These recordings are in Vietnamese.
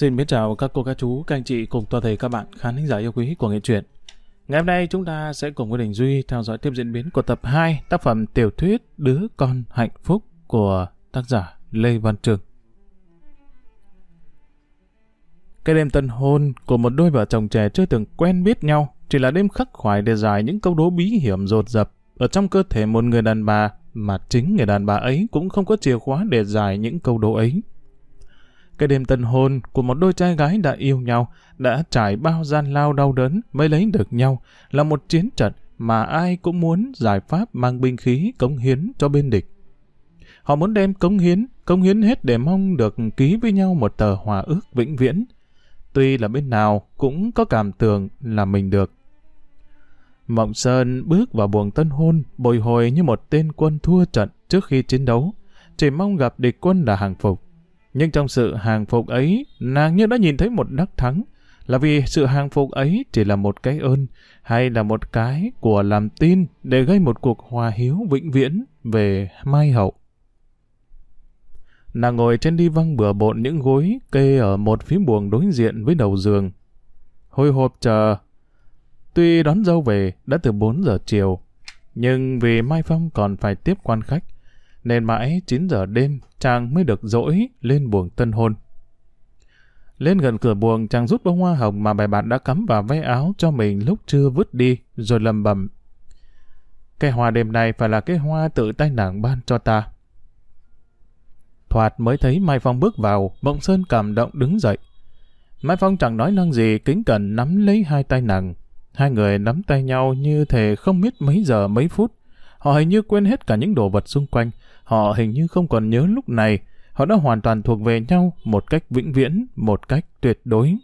Xin mến chào các cô, các chú, các anh chị cùng toàn thể các bạn khán thính giả yêu quý của nghệ truyện. Ngày hôm nay chúng ta sẽ cùng với Đình Duy theo dõi tiếp diễn biến của tập 2 tác phẩm tiểu thuyết Đứa con hạnh phúc của tác giả Lê Văn Trường. Cái đêm tân hôn của một đôi vợ chồng trẻ chưa từng quen biết nhau chỉ là đêm khắc khoải để giải những câu đố bí hiểm rột rập ở trong cơ thể một người đàn bà mà chính người đàn bà ấy cũng không có chìa khóa để giải những câu đố ấy. Cái đêm tân hôn của một đôi trai gái đã yêu nhau, đã trải bao gian lao đau đớn mới lấy được nhau, là một chiến trận mà ai cũng muốn giải pháp mang binh khí cống hiến cho bên địch. Họ muốn đem cống hiến, cống hiến hết để mong được ký với nhau một tờ hòa ước vĩnh viễn. Tuy là bên nào cũng có cảm tưởng là mình được. Mộng Sơn bước vào buồng tân hôn, bồi hồi như một tên quân thua trận trước khi chiến đấu, chỉ mong gặp địch quân là hàng phục. Nhưng trong sự hàng phục ấy, nàng như đã nhìn thấy một đắc thắng, là vì sự hàng phục ấy chỉ là một cái ơn, hay là một cái của làm tin để gây một cuộc hòa hiếu vĩnh viễn về Mai Hậu. Nàng ngồi trên đi văng bừa bộn những gối kê ở một phía buồng đối diện với đầu giường. Hồi hộp chờ. Tuy đón dâu về đã từ 4 giờ chiều, nhưng vì Mai Phong còn phải tiếp quan khách, nên mãi 9 giờ đêm chàng mới được dỗi lên buồng tân hôn. Lên gần cửa buồng chàng rút bông hoa hồng mà bài bạn đã cắm vào váy áo cho mình lúc chưa vứt đi, rồi lầm bầm. Cái hoa đêm này phải là cái hoa tự tay nàng ban cho ta. Thoạt mới thấy Mai Phong bước vào, Bỗng Sơn cảm động đứng dậy. Mai Phong chẳng nói năng gì, kính cẩn nắm lấy hai tay nàng. Hai người nắm tay nhau như thể không biết mấy giờ mấy phút. Họ hình như quên hết cả những đồ vật xung quanh. Họ hình như không còn nhớ lúc này. Họ đã hoàn toàn thuộc về nhau một cách vĩnh viễn, một cách tuyệt đối.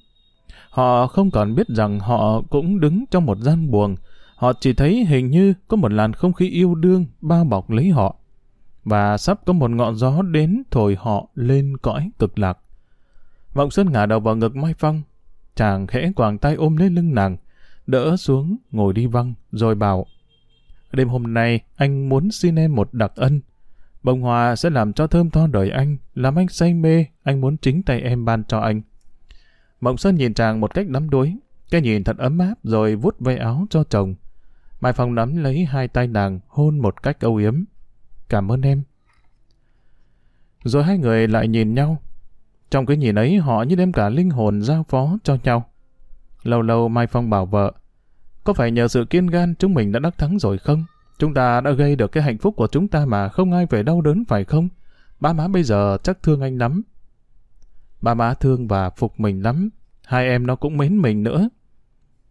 Họ không còn biết rằng họ cũng đứng trong một gian buồng. Họ chỉ thấy hình như có một làn không khí yêu đương bao bọc lấy họ. Và sắp có một ngọn gió đến thổi họ lên cõi cực lạc. Vọng Sơn ngả đầu vào ngực Mai Phong. Chàng khẽ quàng tay ôm lên lưng nàng, đỡ xuống, ngồi đi văng, rồi bảo Đêm hôm nay, anh muốn xin em một đặc ân. Bông hoa sẽ làm cho thơm tho đời anh, làm anh say mê, anh muốn chính tay em ban cho anh. Mộng Sơn nhìn chàng một cách đắm đuối, cái nhìn thật ấm áp rồi vuốt vây áo cho chồng. Mai Phong nắm lấy hai tay nàng, hôn một cách âu yếm. Cảm ơn em. Rồi hai người lại nhìn nhau. Trong cái nhìn ấy họ như đem cả linh hồn giao phó cho nhau. Lâu lâu Mai Phong bảo vợ, có phải nhờ sự kiên gan chúng mình đã đắc thắng rồi không? Chúng ta đã gây được cái hạnh phúc của chúng ta mà không ai phải đau đớn phải không? Ba má bây giờ chắc thương anh lắm. Ba má thương và phục mình lắm. Hai em nó cũng mến mình nữa.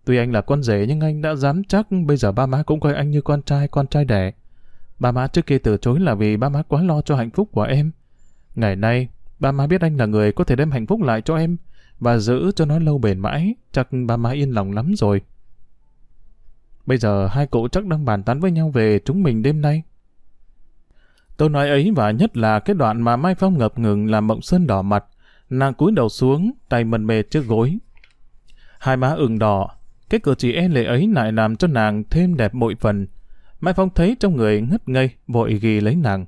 Tuy anh là con rể nhưng anh đã dám chắc bây giờ ba má cũng coi anh như con trai, con trai đẻ. Ba má trước kia từ chối là vì ba má quá lo cho hạnh phúc của em. Ngày nay, ba má biết anh là người có thể đem hạnh phúc lại cho em và giữ cho nó lâu bền mãi, chắc ba má yên lòng lắm rồi. Bây giờ hai cụ chắc đang bàn tán với nhau về chúng mình đêm nay. Tôi nói ấy và nhất là cái đoạn mà Mai Phong ngập ngừng làm Mộng Sơn đỏ mặt, nàng cúi đầu xuống, tay mần mề trước gối. Hai má ửng đỏ, cái cử chỉ e lệ ấy lại làm cho nàng thêm đẹp bội phần. Mai Phong thấy trong người ngất ngây, vội ghi lấy nàng.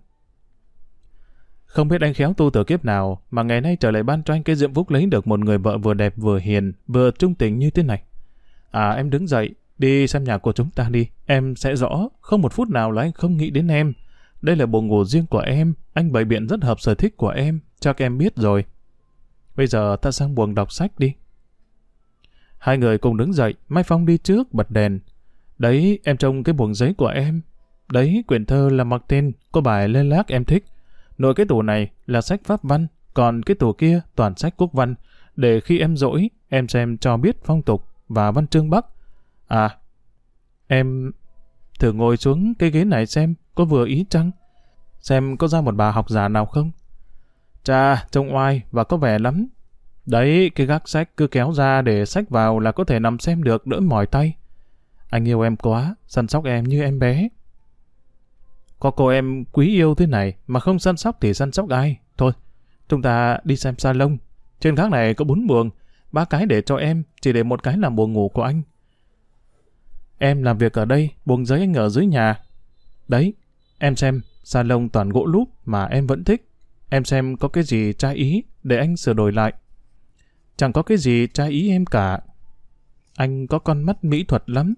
Không biết anh khéo tu từ kiếp nào mà ngày nay trở lại ban cho anh cái diệm phúc lấy được một người vợ vừa đẹp vừa hiền, vừa trung tình như thế này. À em đứng dậy, Đi xem nhà của chúng ta đi, em sẽ rõ, không một phút nào là anh không nghĩ đến em. Đây là buồng ngủ riêng của em, anh bày biện rất hợp sở thích của em, chắc em biết rồi. Bây giờ ta sang buồng đọc sách đi. Hai người cùng đứng dậy, Mai Phong đi trước, bật đèn. Đấy, em trông cái buồng giấy của em. Đấy, quyển thơ là mặc tên, có bài lê lác em thích. Nội cái tủ này là sách pháp văn, còn cái tủ kia toàn sách quốc văn, để khi em rỗi, em xem cho biết phong tục và văn chương Bắc, À, em thử ngồi xuống cái ghế này xem có vừa ý chăng? Xem có ra một bà học giả nào không? Chà, trông oai và có vẻ lắm. Đấy, cái gác sách cứ kéo ra để sách vào là có thể nằm xem được đỡ mỏi tay. Anh yêu em quá, săn sóc em như em bé. Có cô em quý yêu thế này mà không săn sóc thì săn sóc ai? Thôi, chúng ta đi xem salon. Trên gác này có bốn buồng, ba cái để cho em, chỉ để một cái làm buồng ngủ của anh. Em làm việc ở đây, buồng giấy anh ở dưới nhà. Đấy, em xem, salon toàn gỗ lúp mà em vẫn thích. Em xem có cái gì trai ý để anh sửa đổi lại. Chẳng có cái gì trái ý em cả. Anh có con mắt mỹ thuật lắm.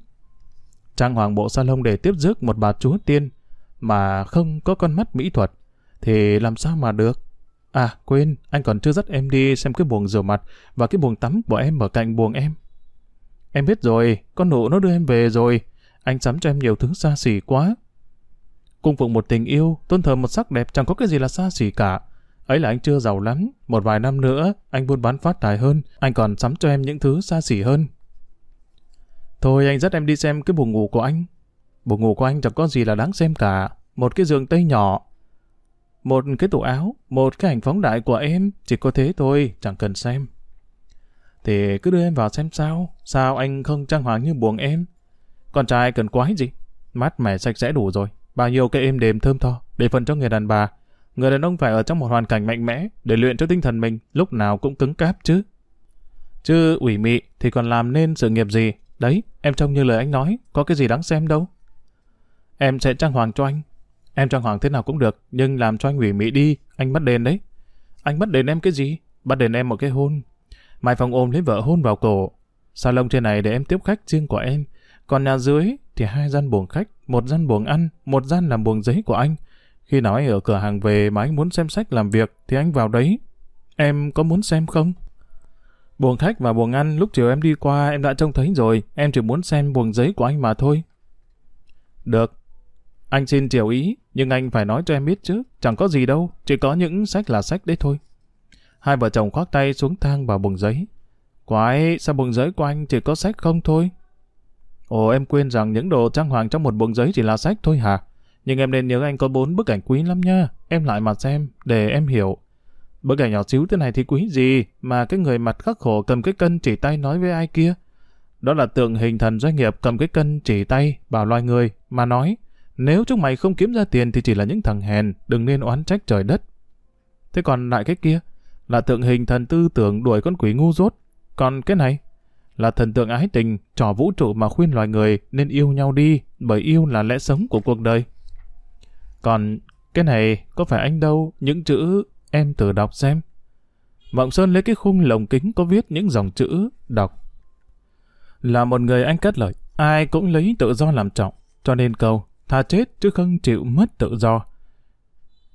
Trang hoàng bộ salon để tiếp rước một bà chúa tiên mà không có con mắt mỹ thuật thì làm sao mà được. À, quên, anh còn chưa dắt em đi xem cái buồng rửa mặt và cái buồng tắm của em ở cạnh buồng em. Em biết rồi, con nụ nó đưa em về rồi. Anh sắm cho em nhiều thứ xa xỉ quá. Cung phụng một tình yêu, tôn thờ một sắc đẹp chẳng có cái gì là xa xỉ cả. Ấy là anh chưa giàu lắm, một vài năm nữa, anh buôn bán phát tài hơn, anh còn sắm cho em những thứ xa xỉ hơn. Thôi anh dắt em đi xem cái buồng ngủ của anh. Buồng ngủ của anh chẳng có gì là đáng xem cả. Một cái giường tây nhỏ, một cái tủ áo, một cái ảnh phóng đại của em, chỉ có thế thôi, chẳng cần xem. Thì cứ đưa em vào xem sao, sao anh không trang hoàng như buồng em. Con trai cần quái gì, mát mẻ sạch sẽ đủ rồi, bao nhiêu cái êm đềm thơm tho, để phần cho người đàn bà. Người đàn ông phải ở trong một hoàn cảnh mạnh mẽ, để luyện cho tinh thần mình, lúc nào cũng cứng cáp chứ. Chứ ủy mị thì còn làm nên sự nghiệp gì, đấy, em trông như lời anh nói, có cái gì đáng xem đâu. Em sẽ trang hoàng cho anh, Em trang hoàng thế nào cũng được, nhưng làm cho anh ủy mị đi, anh mất đền đấy. Anh mất đền em cái gì? Bắt đền em một cái hôn. Mai Phong ôm lấy vợ hôn vào cổ. Salon trên này để em tiếp khách riêng của em. Còn nhà dưới thì hai gian buồng khách, một gian buồng ăn, một gian làm buồng giấy của anh. Khi nào anh ở cửa hàng về mà anh muốn xem sách làm việc thì anh vào đấy. Em có muốn xem không? Buồng khách và buồng ăn lúc chiều em đi qua em đã trông thấy rồi, em chỉ muốn xem buồng giấy của anh mà thôi. Được, anh xin chiều ý, nhưng anh phải nói cho em biết chứ, chẳng có gì đâu, chỉ có những sách là sách đấy thôi. Hai vợ chồng khoác tay xuống thang vào bùng giấy. Quái, sao bùng giấy của anh chỉ có sách không thôi? Ồ, em quên rằng những đồ trang hoàng trong một bùng giấy chỉ là sách thôi hả? Nhưng em nên nhớ anh có bốn bức ảnh quý lắm nha, em lại mà xem, để em hiểu. Bức ảnh nhỏ xíu thế này thì quý gì, mà cái người mặt khắc khổ cầm cái cân chỉ tay nói với ai kia. Đó là tượng hình thần doanh nghiệp cầm cái cân chỉ tay bảo loài người, mà nói, nếu chúng mày không kiếm ra tiền thì chỉ là những thằng hèn, đừng nên oán trách trời đất. Thế còn lại cái kia, là tượng hình thần tư tưởng đuổi con quỷ ngu dốt. Còn cái này, là thần tượng ái tình, trò vũ trụ mà khuyên loài người nên yêu nhau đi, bởi yêu là lẽ sống của cuộc đời. Còn cái này, có phải anh đâu, những chữ em tự đọc xem. Mộng Sơn lấy cái khung lồng kính có viết những dòng chữ, đọc. Là một người anh cất lời, ai cũng lấy tự do làm trọng, cho nên câu thà chết chứ không chịu mất tự do.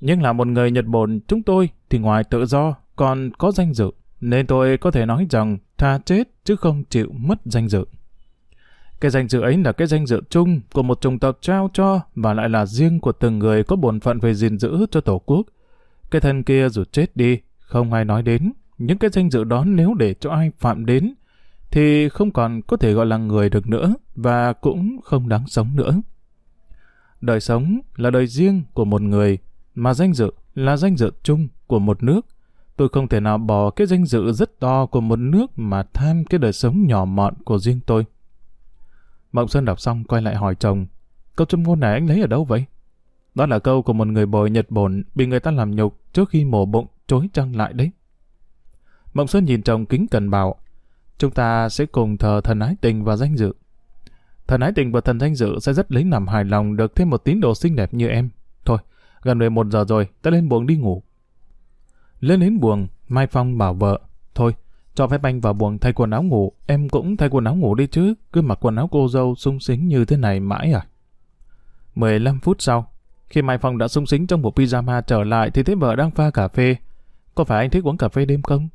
Nhưng là một người Nhật bồn chúng tôi thì ngoài tự do còn có danh dự, nên tôi có thể nói rằng tha chết chứ không chịu mất danh dự. Cái danh dự ấy là cái danh dự chung của một chủng tộc trao cho và lại là riêng của từng người có bổn phận về gìn giữ cho Tổ quốc. Cái thân kia dù chết đi, không ai nói đến. Những cái danh dự đó nếu để cho ai phạm đến, thì không còn có thể gọi là người được nữa và cũng không đáng sống nữa. Đời sống là đời riêng của một người, mà danh dự là danh dự chung của một nước. Tôi không thể nào bỏ cái danh dự rất to của một nước mà tham cái đời sống nhỏ mọn của riêng tôi. Mộng Sơn đọc xong quay lại hỏi chồng, câu châm ngôn này anh lấy ở đâu vậy? Đó là câu của một người bồi Nhật Bổn bị người ta làm nhục trước khi mổ bụng chối trăng lại đấy. Mộng Sơn nhìn chồng kính cần bảo, chúng ta sẽ cùng thờ thần ái tình và danh dự. Thần ái tình và thần danh dự sẽ rất lấy làm hài lòng được thêm một tín đồ xinh đẹp như em. Thôi, gần 11 giờ rồi, ta lên buồng đi ngủ. Lên đến buồng, Mai Phong bảo vợ, thôi, cho phép anh vào buồng thay quần áo ngủ, em cũng thay quần áo ngủ đi chứ, cứ mặc quần áo cô dâu sung sính như thế này mãi à. 15 phút sau, khi Mai Phong đã sung sính trong bộ pyjama trở lại thì thấy vợ đang pha cà phê. Có phải anh thích uống cà phê đêm không?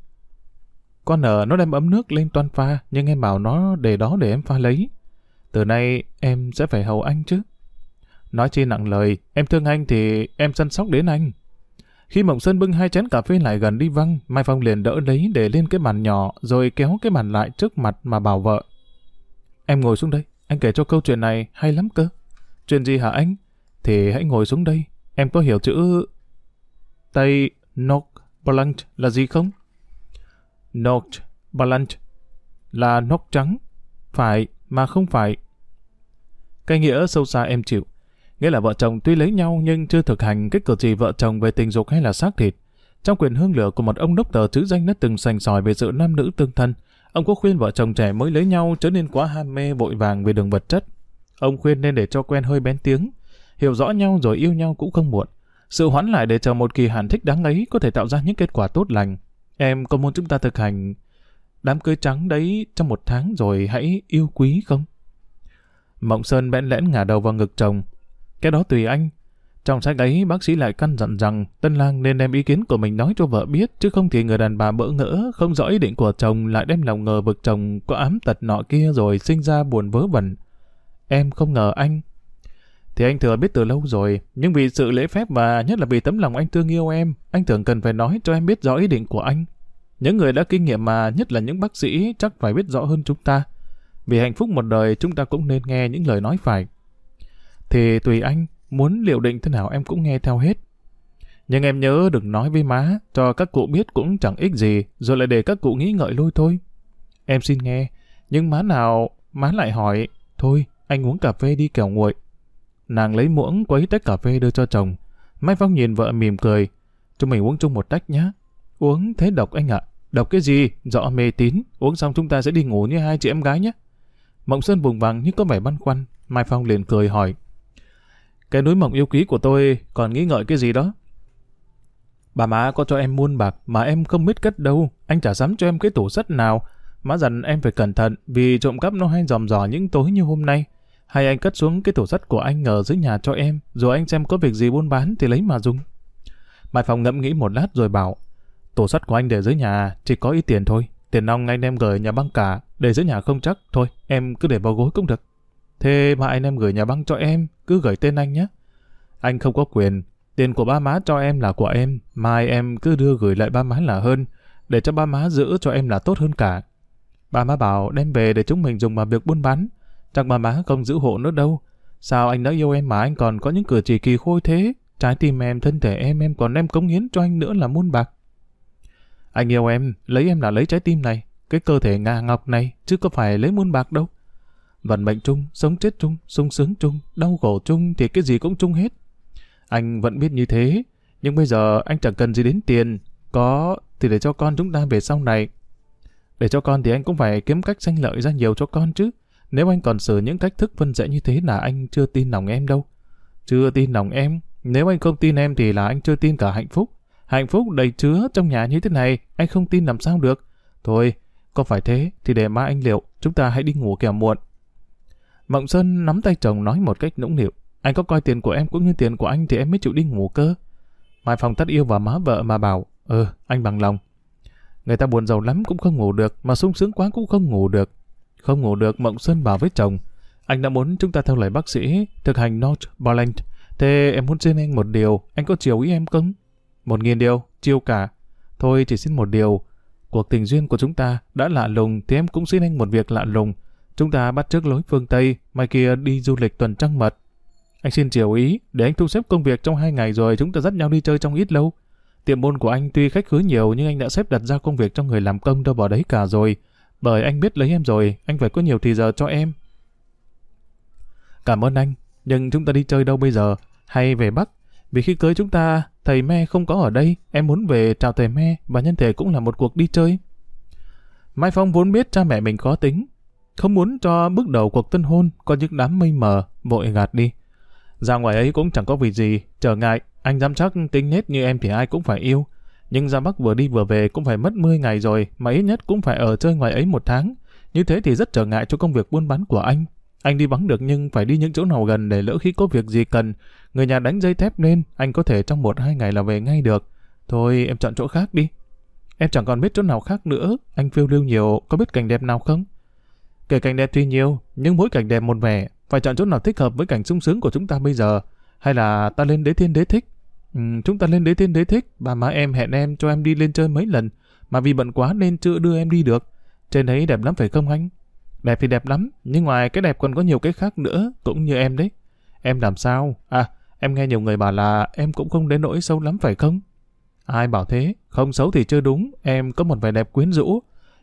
Con nở nó đem ấm nước lên toan pha, nhưng em bảo nó để đó để em pha lấy. Từ nay em sẽ phải hầu anh chứ. Nói chi nặng lời, em thương anh thì em săn sóc đến anh. Khi Mộng Sơn bưng hai chén cà phê lại gần đi văng, Mai Phong liền đỡ lấy để lên cái bàn nhỏ, rồi kéo cái bàn lại trước mặt mà bảo vợ. Em ngồi xuống đây, anh kể cho câu chuyện này hay lắm cơ. Chuyện gì hả anh? Thì hãy ngồi xuống đây, em có hiểu chữ... Tây Nok Blanc là gì không? Nok Blanc là nóc trắng. Phải, mà không phải. Cái nghĩa sâu xa em chịu. Nghĩa là vợ chồng tuy lấy nhau nhưng chưa thực hành cái cử chỉ vợ chồng về tình dục hay là xác thịt. Trong quyền hương lửa của một ông đốc tờ chữ danh đã từng sành sỏi về sự nam nữ tương thân, ông có khuyên vợ chồng trẻ mới lấy nhau trở nên quá ham mê vội vàng về đường vật chất. Ông khuyên nên để cho quen hơi bén tiếng, hiểu rõ nhau rồi yêu nhau cũng không muộn. Sự hoãn lại để chờ một kỳ hàn thích đáng ấy có thể tạo ra những kết quả tốt lành. Em có muốn chúng ta thực hành đám cưới trắng đấy trong một tháng rồi hãy yêu quý không? Mộng Sơn bẽn lẽn ngả đầu vào ngực chồng. Cái đó tùy anh. Trong sách ấy, bác sĩ lại căn dặn rằng tân lang nên đem ý kiến của mình nói cho vợ biết, chứ không thì người đàn bà bỡ ngỡ, không rõ ý định của chồng lại đem lòng ngờ vực chồng có ám tật nọ kia rồi sinh ra buồn vớ vẩn. Em không ngờ anh. Thì anh thừa biết từ lâu rồi, nhưng vì sự lễ phép và nhất là vì tấm lòng anh thương yêu em, anh tưởng cần phải nói cho em biết rõ ý định của anh. Những người đã kinh nghiệm mà, nhất là những bác sĩ, chắc phải biết rõ hơn chúng ta. Vì hạnh phúc một đời chúng ta cũng nên nghe những lời nói phải. Thì tùy anh, muốn liệu định thế nào em cũng nghe theo hết. Nhưng em nhớ đừng nói với má, cho các cụ biết cũng chẳng ích gì, rồi lại để các cụ nghĩ ngợi lôi thôi. Em xin nghe, nhưng má nào, má lại hỏi, thôi, anh uống cà phê đi kẻo nguội. Nàng lấy muỗng quấy tách cà phê đưa cho chồng. Mai Phong nhìn vợ mỉm cười, chúng mình uống chung một tách nhá Uống thế độc anh ạ. Độc cái gì? Rõ mê tín. Uống xong chúng ta sẽ đi ngủ như hai chị em gái nhé. Mộng Sơn vùng vằng nhưng có vẻ băn khoăn. Mai Phong liền cười hỏi. Cái núi mộng yêu quý của tôi còn nghĩ ngợi cái gì đó? Bà má có cho em muôn bạc mà em không biết cất đâu. Anh chả dám cho em cái tủ sắt nào. Má dặn em phải cẩn thận vì trộm cắp nó hay dòm dò những tối như hôm nay. Hay anh cất xuống cái tủ sắt của anh ở dưới nhà cho em, rồi anh xem có việc gì buôn bán thì lấy mà dùng. Mai Phong ngẫm nghĩ một lát rồi bảo, tủ sắt của anh để dưới nhà, chỉ có ít tiền thôi. Tiền nong anh em gửi nhà băng cả, để dưới nhà không chắc. Thôi, em cứ để vào gối cũng được. Thế mà anh em gửi nhà băng cho em, cứ gửi tên anh nhé. Anh không có quyền, tiền của ba má cho em là của em, mai em cứ đưa gửi lại ba má là hơn, để cho ba má giữ cho em là tốt hơn cả. Ba má bảo đem về để chúng mình dùng vào việc buôn bán, chắc ba má không giữ hộ nữa đâu. Sao anh đã yêu em mà anh còn có những cử chỉ kỳ khôi thế? Trái tim em, thân thể em, em còn đem cống hiến cho anh nữa là muôn bạc. Anh yêu em, lấy em là lấy trái tim này, cái cơ thể ngà ngọc này, chứ có phải lấy muôn bạc đâu. Vận mệnh chung, sống chết chung, sung sướng chung, đau khổ chung thì cái gì cũng chung hết. Anh vẫn biết như thế, nhưng bây giờ anh chẳng cần gì đến tiền. Có thì để cho con chúng ta về sau này. Để cho con thì anh cũng phải kiếm cách sanh lợi ra nhiều cho con chứ. Nếu anh còn sử những cách thức phân rẽ như thế là anh chưa tin lòng em đâu. Chưa tin lòng em. Nếu anh không tin em thì là anh chưa tin cả hạnh phúc. Hạnh phúc đầy chứa trong nhà như thế này, anh không tin làm sao được. Thôi, có phải thế thì để mai anh liệu, chúng ta hãy đi ngủ kẻo muộn. Mộng Sơn nắm tay chồng nói một cách nũng nịu. Anh có coi tiền của em cũng như tiền của anh thì em mới chịu đi ngủ cơ. Mai Phong tắt yêu vào má vợ mà bảo, ừ, anh bằng lòng. Người ta buồn giàu lắm cũng không ngủ được, mà sung sướng quá cũng không ngủ được. Không ngủ được, Mộng Sơn bảo với chồng, anh đã muốn chúng ta theo lời bác sĩ, thực hành North Balance. Thế em muốn xin anh một điều, anh có chiều ý em không? Một nghìn điều, chiêu cả. Thôi chỉ xin một điều, cuộc tình duyên của chúng ta đã lạ lùng thì em cũng xin anh một việc lạ lùng. Chúng ta bắt trước lối phương Tây, mai kia đi du lịch tuần trăng mật. Anh xin chiều ý, để anh thu xếp công việc trong hai ngày rồi chúng ta dắt nhau đi chơi trong ít lâu. Tiệm môn của anh tuy khách khứa nhiều nhưng anh đã xếp đặt ra công việc cho người làm công đâu bỏ đấy cả rồi. Bởi anh biết lấy em rồi, anh phải có nhiều thì giờ cho em. Cảm ơn anh, nhưng chúng ta đi chơi đâu bây giờ? Hay về Bắc? Vì khi cưới chúng ta, thầy me không có ở đây, em muốn về chào thầy me và nhân thể cũng là một cuộc đi chơi. Mai Phong vốn biết cha mẹ mình khó tính, không muốn cho bước đầu cuộc tân hôn có những đám mây mờ, vội gạt đi. Ra ngoài ấy cũng chẳng có việc gì, trở ngại, anh dám chắc tính nết như em thì ai cũng phải yêu. Nhưng ra Bắc vừa đi vừa về cũng phải mất 10 ngày rồi, mà ít nhất cũng phải ở chơi ngoài ấy một tháng. Như thế thì rất trở ngại cho công việc buôn bán của anh. Anh đi vắng được nhưng phải đi những chỗ nào gần để lỡ khi có việc gì cần. Người nhà đánh dây thép lên, anh có thể trong một hai ngày là về ngay được. Thôi em chọn chỗ khác đi. Em chẳng còn biết chỗ nào khác nữa. Anh phiêu lưu nhiều, có biết cảnh đẹp nào không? Kể cảnh đẹp tuy nhiều, nhưng mỗi cảnh đẹp một vẻ. Phải chọn chỗ nào thích hợp với cảnh sung sướng của chúng ta bây giờ. Hay là ta lên đế thiên đế thích? Ừ, chúng ta lên đế thiên đế thích. Bà má em hẹn em cho em đi lên chơi mấy lần. Mà vì bận quá nên chưa đưa em đi được. Trên đấy đẹp lắm phải không anh? Đẹp thì đẹp lắm, nhưng ngoài cái đẹp còn có nhiều cái khác nữa, cũng như em đấy. Em làm sao? À, em nghe nhiều người bảo là em cũng không đến nỗi xấu lắm phải không? Ai bảo thế? Không xấu thì chưa đúng, em có một vẻ đẹp quyến rũ.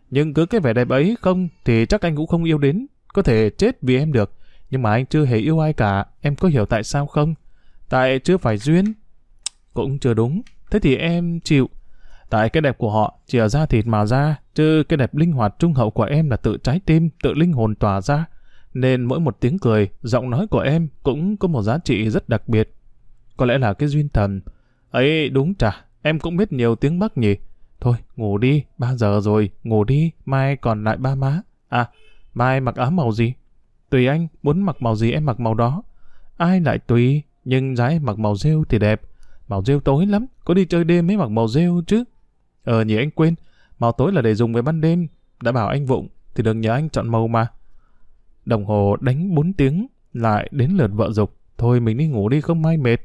Nhưng cứ cái vẻ đẹp ấy không thì chắc anh cũng không yêu đến. Có thể chết vì em được, nhưng mà anh chưa hề yêu ai cả, em có hiểu tại sao không? Tại chưa phải duyên. Cũng chưa đúng, thế thì em chịu. Tại cái đẹp của họ chỉ ở da thịt mà ra, chứ cái đẹp linh hoạt trung hậu của em là tự trái tim, tự linh hồn tỏa ra. Nên mỗi một tiếng cười, giọng nói của em cũng có một giá trị rất đặc biệt. Có lẽ là cái duyên thần. Ấy đúng chả, em cũng biết nhiều tiếng Bắc nhỉ. Thôi, ngủ đi, ba giờ rồi, ngủ đi, mai còn lại ba má. À, mai mặc áo màu gì? Tùy anh, muốn mặc màu gì em mặc màu đó. Ai lại tùy, nhưng giá em mặc màu rêu thì đẹp. Màu rêu tối lắm, có đi chơi đêm mới mặc màu rêu chứ. Ờ nhỉ anh quên, màu tối là để dùng về ban đêm. Đã bảo anh vụng, thì đừng nhớ anh chọn màu mà. Đồng hồ đánh 4 tiếng, lại đến lượt vợ dục. Thôi mình đi ngủ đi không mai mệt.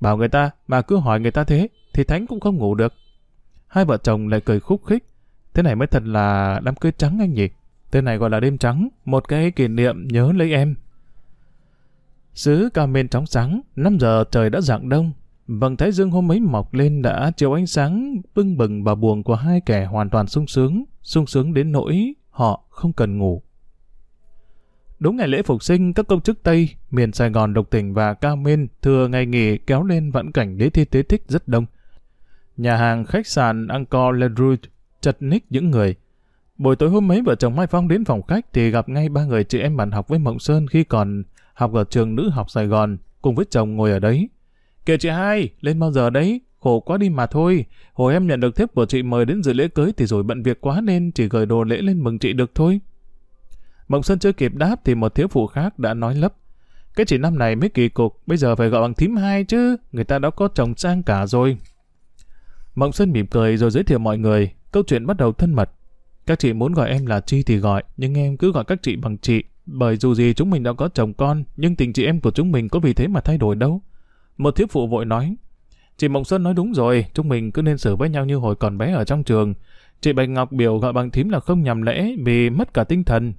Bảo người ta, mà cứ hỏi người ta thế, thì Thánh cũng không ngủ được. Hai vợ chồng lại cười khúc khích. Thế này mới thật là đám cưới trắng anh nhỉ? Tên này gọi là đêm trắng, một cái kỷ niệm nhớ lấy em. Sứ cao men trống sáng, 5 giờ trời đã dạng đông. Vầng thái dương hôm ấy mọc lên đã chiếu ánh sáng bưng bừng và buồn của hai kẻ hoàn toàn sung sướng, sung sướng đến nỗi họ không cần ngủ. Đúng ngày lễ phục sinh, các công chức Tây, miền Sài Gòn độc tỉnh và Cao Minh thừa ngày nghỉ kéo lên vãn cảnh đế thi tế thích rất đông. Nhà hàng khách sạn Angkor Le Rouge chật ních những người. Buổi tối hôm ấy vợ chồng Mai Phong đến phòng khách thì gặp ngay ba người chị em bạn học với Mộng Sơn khi còn học ở trường nữ học Sài Gòn, cùng với chồng ngồi ở đấy. Kìa chị hai, lên bao giờ đấy? Khổ quá đi mà thôi. Hồi em nhận được thiếp của chị mời đến dự lễ cưới thì rồi bận việc quá nên chỉ gửi đồ lễ lên mừng chị được thôi. Mộng Sơn chưa kịp đáp thì một thiếu phụ khác đã nói lấp. Cái chị năm này mới kỳ cục, bây giờ phải gọi bằng thím hai chứ, người ta đã có chồng sang cả rồi. Mộng Sơn mỉm cười rồi giới thiệu mọi người, câu chuyện bắt đầu thân mật. Các chị muốn gọi em là Chi thì gọi, nhưng em cứ gọi các chị bằng chị, bởi dù gì chúng mình đã có chồng con, nhưng tình chị em của chúng mình có vì thế mà thay đổi đâu. Một thiếu phụ vội nói, chị Mộng Sơn nói đúng rồi, chúng mình cứ nên xử với nhau như hồi còn bé ở trong trường. Chị Bạch Ngọc biểu gọi bằng thím là không nhầm lẽ vì mất cả tinh thần.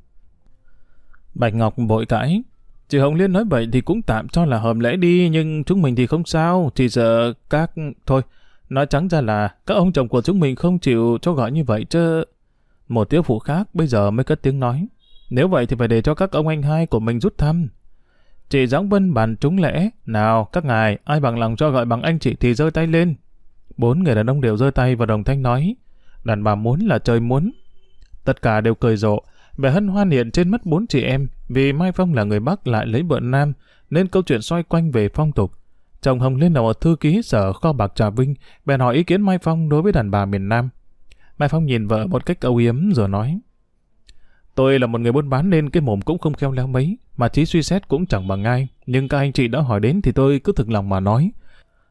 Bạch Ngọc vội cãi, chị Hồng Liên nói vậy thì cũng tạm cho là hợp lẽ đi, nhưng chúng mình thì không sao, chỉ sợ các... Thôi, nói trắng ra là các ông chồng của chúng mình không chịu cho gọi như vậy chứ... Một thiếu phụ khác bây giờ mới cất tiếng nói. Nếu vậy thì phải để cho các ông anh hai của mình rút thăm. Chị Giáng Vân bàn trúng lẽ. Nào, các ngài, ai bằng lòng cho gọi bằng anh chị thì giơ tay lên. Bốn người đàn ông đều giơ tay và đồng thanh nói. Đàn bà muốn là trời muốn. Tất cả đều cười rộ. Vẻ hân hoan hiện trên mắt bốn chị em. Vì Mai Phong là người Bắc lại lấy vợ Nam, nên câu chuyện xoay quanh về phong tục. Chồng Hồng Liên là một thư ký sở kho bạc Trà Vinh, bèn hỏi ý kiến Mai Phong đối với đàn bà miền Nam. Mai Phong nhìn vợ một cách âu yếm rồi nói. Tôi là một người buôn bán nên cái mồm cũng không khéo léo mấy, mà trí suy xét cũng chẳng bằng ai. Nhưng các anh chị đã hỏi đến thì tôi cứ thực lòng mà nói.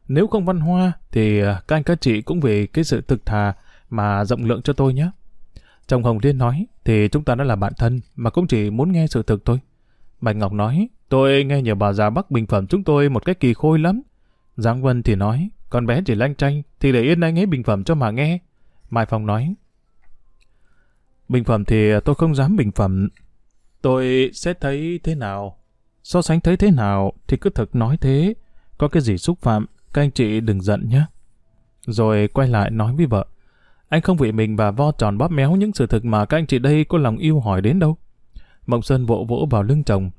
Nếu không văn hoa thì à, các anh các chị cũng vì cái sự thực thà mà rộng lượng cho tôi nhé. Chồng Hồng Liên nói thì chúng ta đã là bạn thân mà cũng chỉ muốn nghe sự thực thôi. Bạch Ngọc nói tôi nghe nhiều bà già Bắc bình phẩm chúng tôi một cách kỳ khôi lắm. Giang Vân thì nói con bé chỉ lanh tranh thì để yên anh ấy bình phẩm cho mà nghe. Mai Phong nói Bình phẩm thì tôi không dám bình phẩm. Tôi sẽ thấy thế nào? So sánh thấy thế nào thì cứ thật nói thế. Có cái gì xúc phạm, các anh chị đừng giận nhé. Rồi quay lại nói với vợ. Anh không vì mình và vo tròn bóp méo những sự thực mà các anh chị đây có lòng yêu hỏi đến đâu. Mộng Sơn vỗ vỗ vào lưng chồng.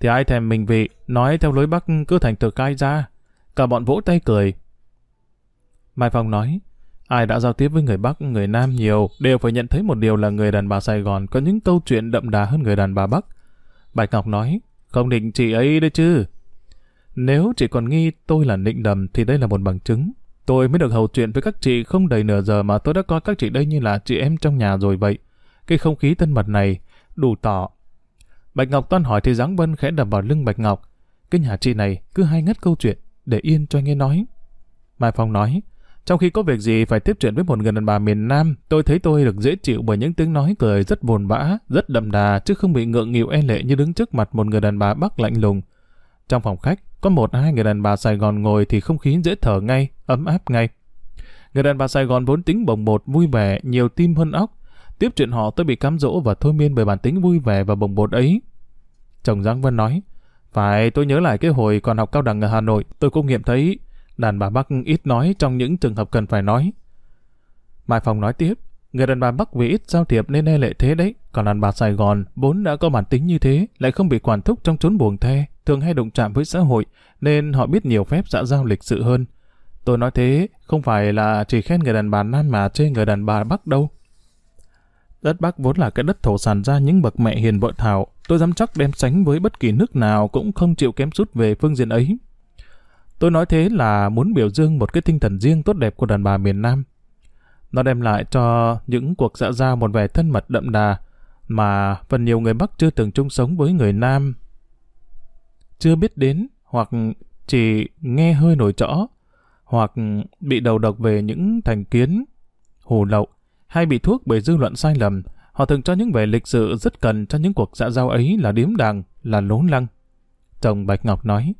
Thì ai thèm mình vị, nói theo lối bắc cứ thành từ cai ra. Cả bọn vỗ tay cười. Mai Phong nói, Ai đã giao tiếp với người Bắc, người Nam nhiều đều phải nhận thấy một điều là người đàn bà Sài Gòn có những câu chuyện đậm đà hơn người đàn bà Bắc. Bạch Ngọc nói, không định chị ấy đấy chứ. Nếu chị còn nghi tôi là nịnh đầm thì đây là một bằng chứng. Tôi mới được hầu chuyện với các chị không đầy nửa giờ mà tôi đã coi các chị đây như là chị em trong nhà rồi vậy. Cái không khí thân mật này đủ tỏ. Bạch Ngọc toan hỏi thì Giáng Vân khẽ đập vào lưng Bạch Ngọc. Cái nhà chị này cứ hay ngất câu chuyện để yên cho anh ấy nói. Mai Phong nói, trong khi có việc gì phải tiếp chuyện với một người đàn bà miền Nam, tôi thấy tôi được dễ chịu bởi những tiếng nói cười rất buồn bã, rất đậm đà, chứ không bị ngượng nghịu e lệ như đứng trước mặt một người đàn bà Bắc lạnh lùng. Trong phòng khách, có một hai người đàn bà Sài Gòn ngồi thì không khí dễ thở ngay, ấm áp ngay. Người đàn bà Sài Gòn vốn tính bồng bột, vui vẻ, nhiều tim hơn óc. Tiếp chuyện họ tôi bị cám dỗ và thôi miên bởi bản tính vui vẻ và bồng bột ấy. Chồng Giang Vân nói, phải tôi nhớ lại cái hồi còn học cao đẳng ở Hà Nội, tôi cũng nghiệm thấy Đàn bà Bắc ít nói trong những trường hợp cần phải nói. Mai Phong nói tiếp, người đàn bà Bắc vì ít giao thiệp nên e lệ thế đấy, còn đàn bà Sài Gòn vốn đã có bản tính như thế, lại không bị quản thúc trong chốn buồng the, thường hay đụng chạm với xã hội, nên họ biết nhiều phép xã giao lịch sự hơn. Tôi nói thế, không phải là chỉ khen người đàn bà Nam mà chê người đàn bà Bắc đâu. Đất Bắc vốn là cái đất thổ sản ra những bậc mẹ hiền vợ thảo, tôi dám chắc đem sánh với bất kỳ nước nào cũng không chịu kém sút về phương diện ấy. Tôi nói thế là muốn biểu dương một cái tinh thần riêng tốt đẹp của đàn bà miền Nam. Nó đem lại cho những cuộc dạ giao một vẻ thân mật đậm đà mà phần nhiều người Bắc chưa từng chung sống với người Nam chưa biết đến hoặc chỉ nghe hơi nổi trõ hoặc bị đầu độc về những thành kiến hù lậu hay bị thuốc bởi dư luận sai lầm họ thường cho những vẻ lịch sự rất cần cho những cuộc xã giao ấy là điếm đàng là lốn lăng chồng Bạch Ngọc nói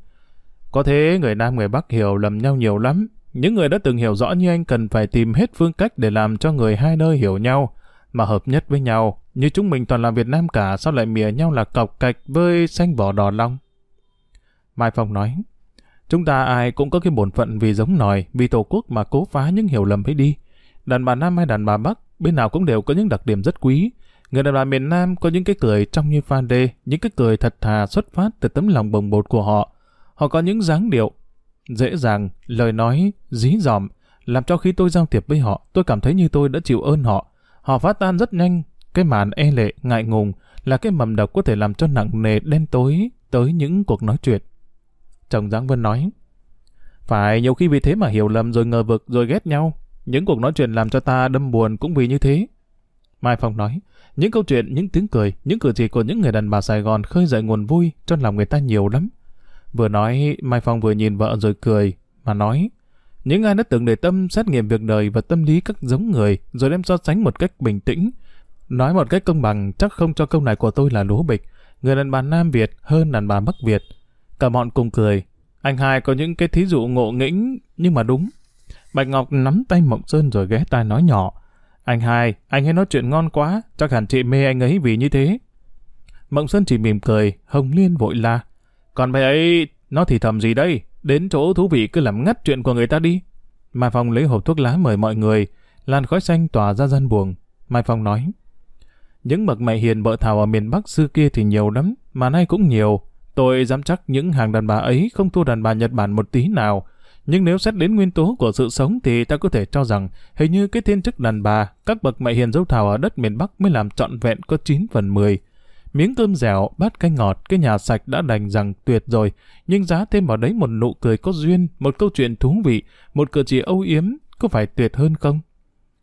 có thế người Nam người Bắc hiểu lầm nhau nhiều lắm những người đã từng hiểu rõ như anh cần phải tìm hết phương cách để làm cho người hai nơi hiểu nhau, mà hợp nhất với nhau. Như chúng mình toàn là Việt Nam cả, sao lại mỉa nhau là cọc cạch với xanh vỏ đỏ long? Mai Phong nói, chúng ta ai cũng có cái bổn phận vì giống nòi, vì tổ quốc mà cố phá những hiểu lầm ấy đi. Đàn bà Nam hay đàn bà Bắc, bên nào cũng đều có những đặc điểm rất quý. Người đàn bà miền Nam có những cái cười trong như pha đê, những cái cười thật thà xuất phát từ tấm lòng bồng bột của họ. Họ có những dáng điệu, dễ dàng, lời nói, dí dỏm, làm cho khi tôi giao tiếp với họ, tôi cảm thấy như tôi đã chịu ơn họ. Họ phát tan rất nhanh, cái màn e lệ, ngại ngùng là cái mầm độc có thể làm cho nặng nề đen tối tới những cuộc nói chuyện. Chồng Giáng Vân nói, phải nhiều khi vì thế mà hiểu lầm rồi ngờ vực rồi ghét nhau. Những cuộc nói chuyện làm cho ta đâm buồn cũng vì như thế. Mai Phong nói, những câu chuyện, những tiếng cười, những cử chỉ của những người đàn bà Sài Gòn khơi dậy nguồn vui trong lòng người ta nhiều lắm. Vừa nói, Mai Phong vừa nhìn vợ rồi cười, mà nói, những ai đã từng để tâm xét nghiệm việc đời và tâm lý các giống người, rồi đem so sánh một cách bình tĩnh. Nói một cách công bằng, chắc không cho câu này của tôi là lúa bịch. Người đàn bà Nam Việt hơn đàn bà Bắc Việt. Cả bọn cùng cười. Anh hai có những cái thí dụ ngộ nghĩnh, nhưng mà đúng. Bạch Ngọc nắm tay Mộng Sơn rồi ghé tai nói nhỏ. Anh hai, anh ấy nói chuyện ngon quá, chắc hẳn chị mê anh ấy vì như thế. Mộng Sơn chỉ mỉm cười, Hồng Liên vội la. Còn bé ấy, nó thì thầm gì đây? Đến chỗ thú vị cứ làm ngắt chuyện của người ta đi. Mai Phong lấy hộp thuốc lá mời mọi người, làn khói xanh tỏa ra gian buồng. Mai Phong nói, những bậc mẹ hiền vợ thảo ở miền Bắc xưa kia thì nhiều lắm, mà nay cũng nhiều. Tôi dám chắc những hàng đàn bà ấy không thua đàn bà Nhật Bản một tí nào. Nhưng nếu xét đến nguyên tố của sự sống thì ta có thể cho rằng hình như cái thiên chức đàn bà, các bậc mẹ hiền dâu thảo ở đất miền Bắc mới làm trọn vẹn có 9 phần 10. Miếng cơm dẻo, bát canh ngọt, cái nhà sạch đã đành rằng tuyệt rồi, nhưng giá thêm vào đấy một nụ cười có duyên, một câu chuyện thú vị, một cử chỉ âu yếm, có phải tuyệt hơn không?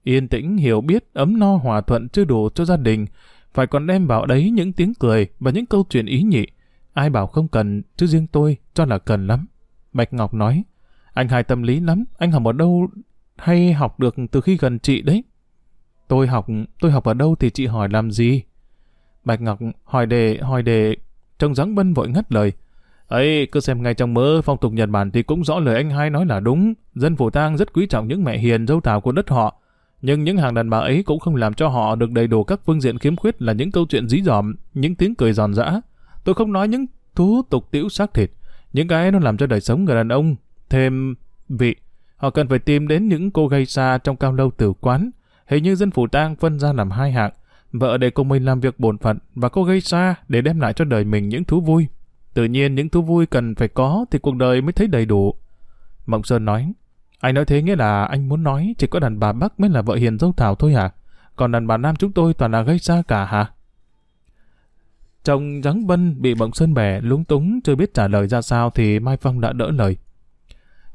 Yên tĩnh, hiểu biết, ấm no hòa thuận chưa đủ cho gia đình, phải còn đem vào đấy những tiếng cười và những câu chuyện ý nhị. Ai bảo không cần, chứ riêng tôi cho là cần lắm. Bạch Ngọc nói, anh hài tâm lý lắm, anh học ở đâu hay học được từ khi gần chị đấy? Tôi học, tôi học ở đâu thì chị hỏi làm gì? Bạch Ngọc hỏi đề, hỏi đề, trông dáng bân vội ngắt lời. ấy cứ xem ngay trong mơ phong tục Nhật Bản thì cũng rõ lời anh hai nói là đúng. Dân phủ tang rất quý trọng những mẹ hiền dâu tào của đất họ. Nhưng những hàng đàn bà ấy cũng không làm cho họ được đầy đủ các phương diện khiếm khuyết là những câu chuyện dí dỏm, những tiếng cười giòn giã. Tôi không nói những thú tục tiểu xác thịt. Những cái nó làm cho đời sống người đàn ông thêm vị. Họ cần phải tìm đến những cô gây xa trong cao lâu tử quán. Hình như dân phủ tang phân ra làm hai hạng vợ để cùng mình làm việc bổn phận và cô gây xa để đem lại cho đời mình những thú vui. Tự nhiên những thú vui cần phải có thì cuộc đời mới thấy đầy đủ. Mộng Sơn nói, anh nói thế nghĩa là anh muốn nói chỉ có đàn bà Bắc mới là vợ hiền dâu thảo thôi hả? Còn đàn bà Nam chúng tôi toàn là gây xa cả hả? Chồng Giáng Bân bị Mộng Sơn bẻ lúng túng chưa biết trả lời ra sao thì Mai Phong đã đỡ lời.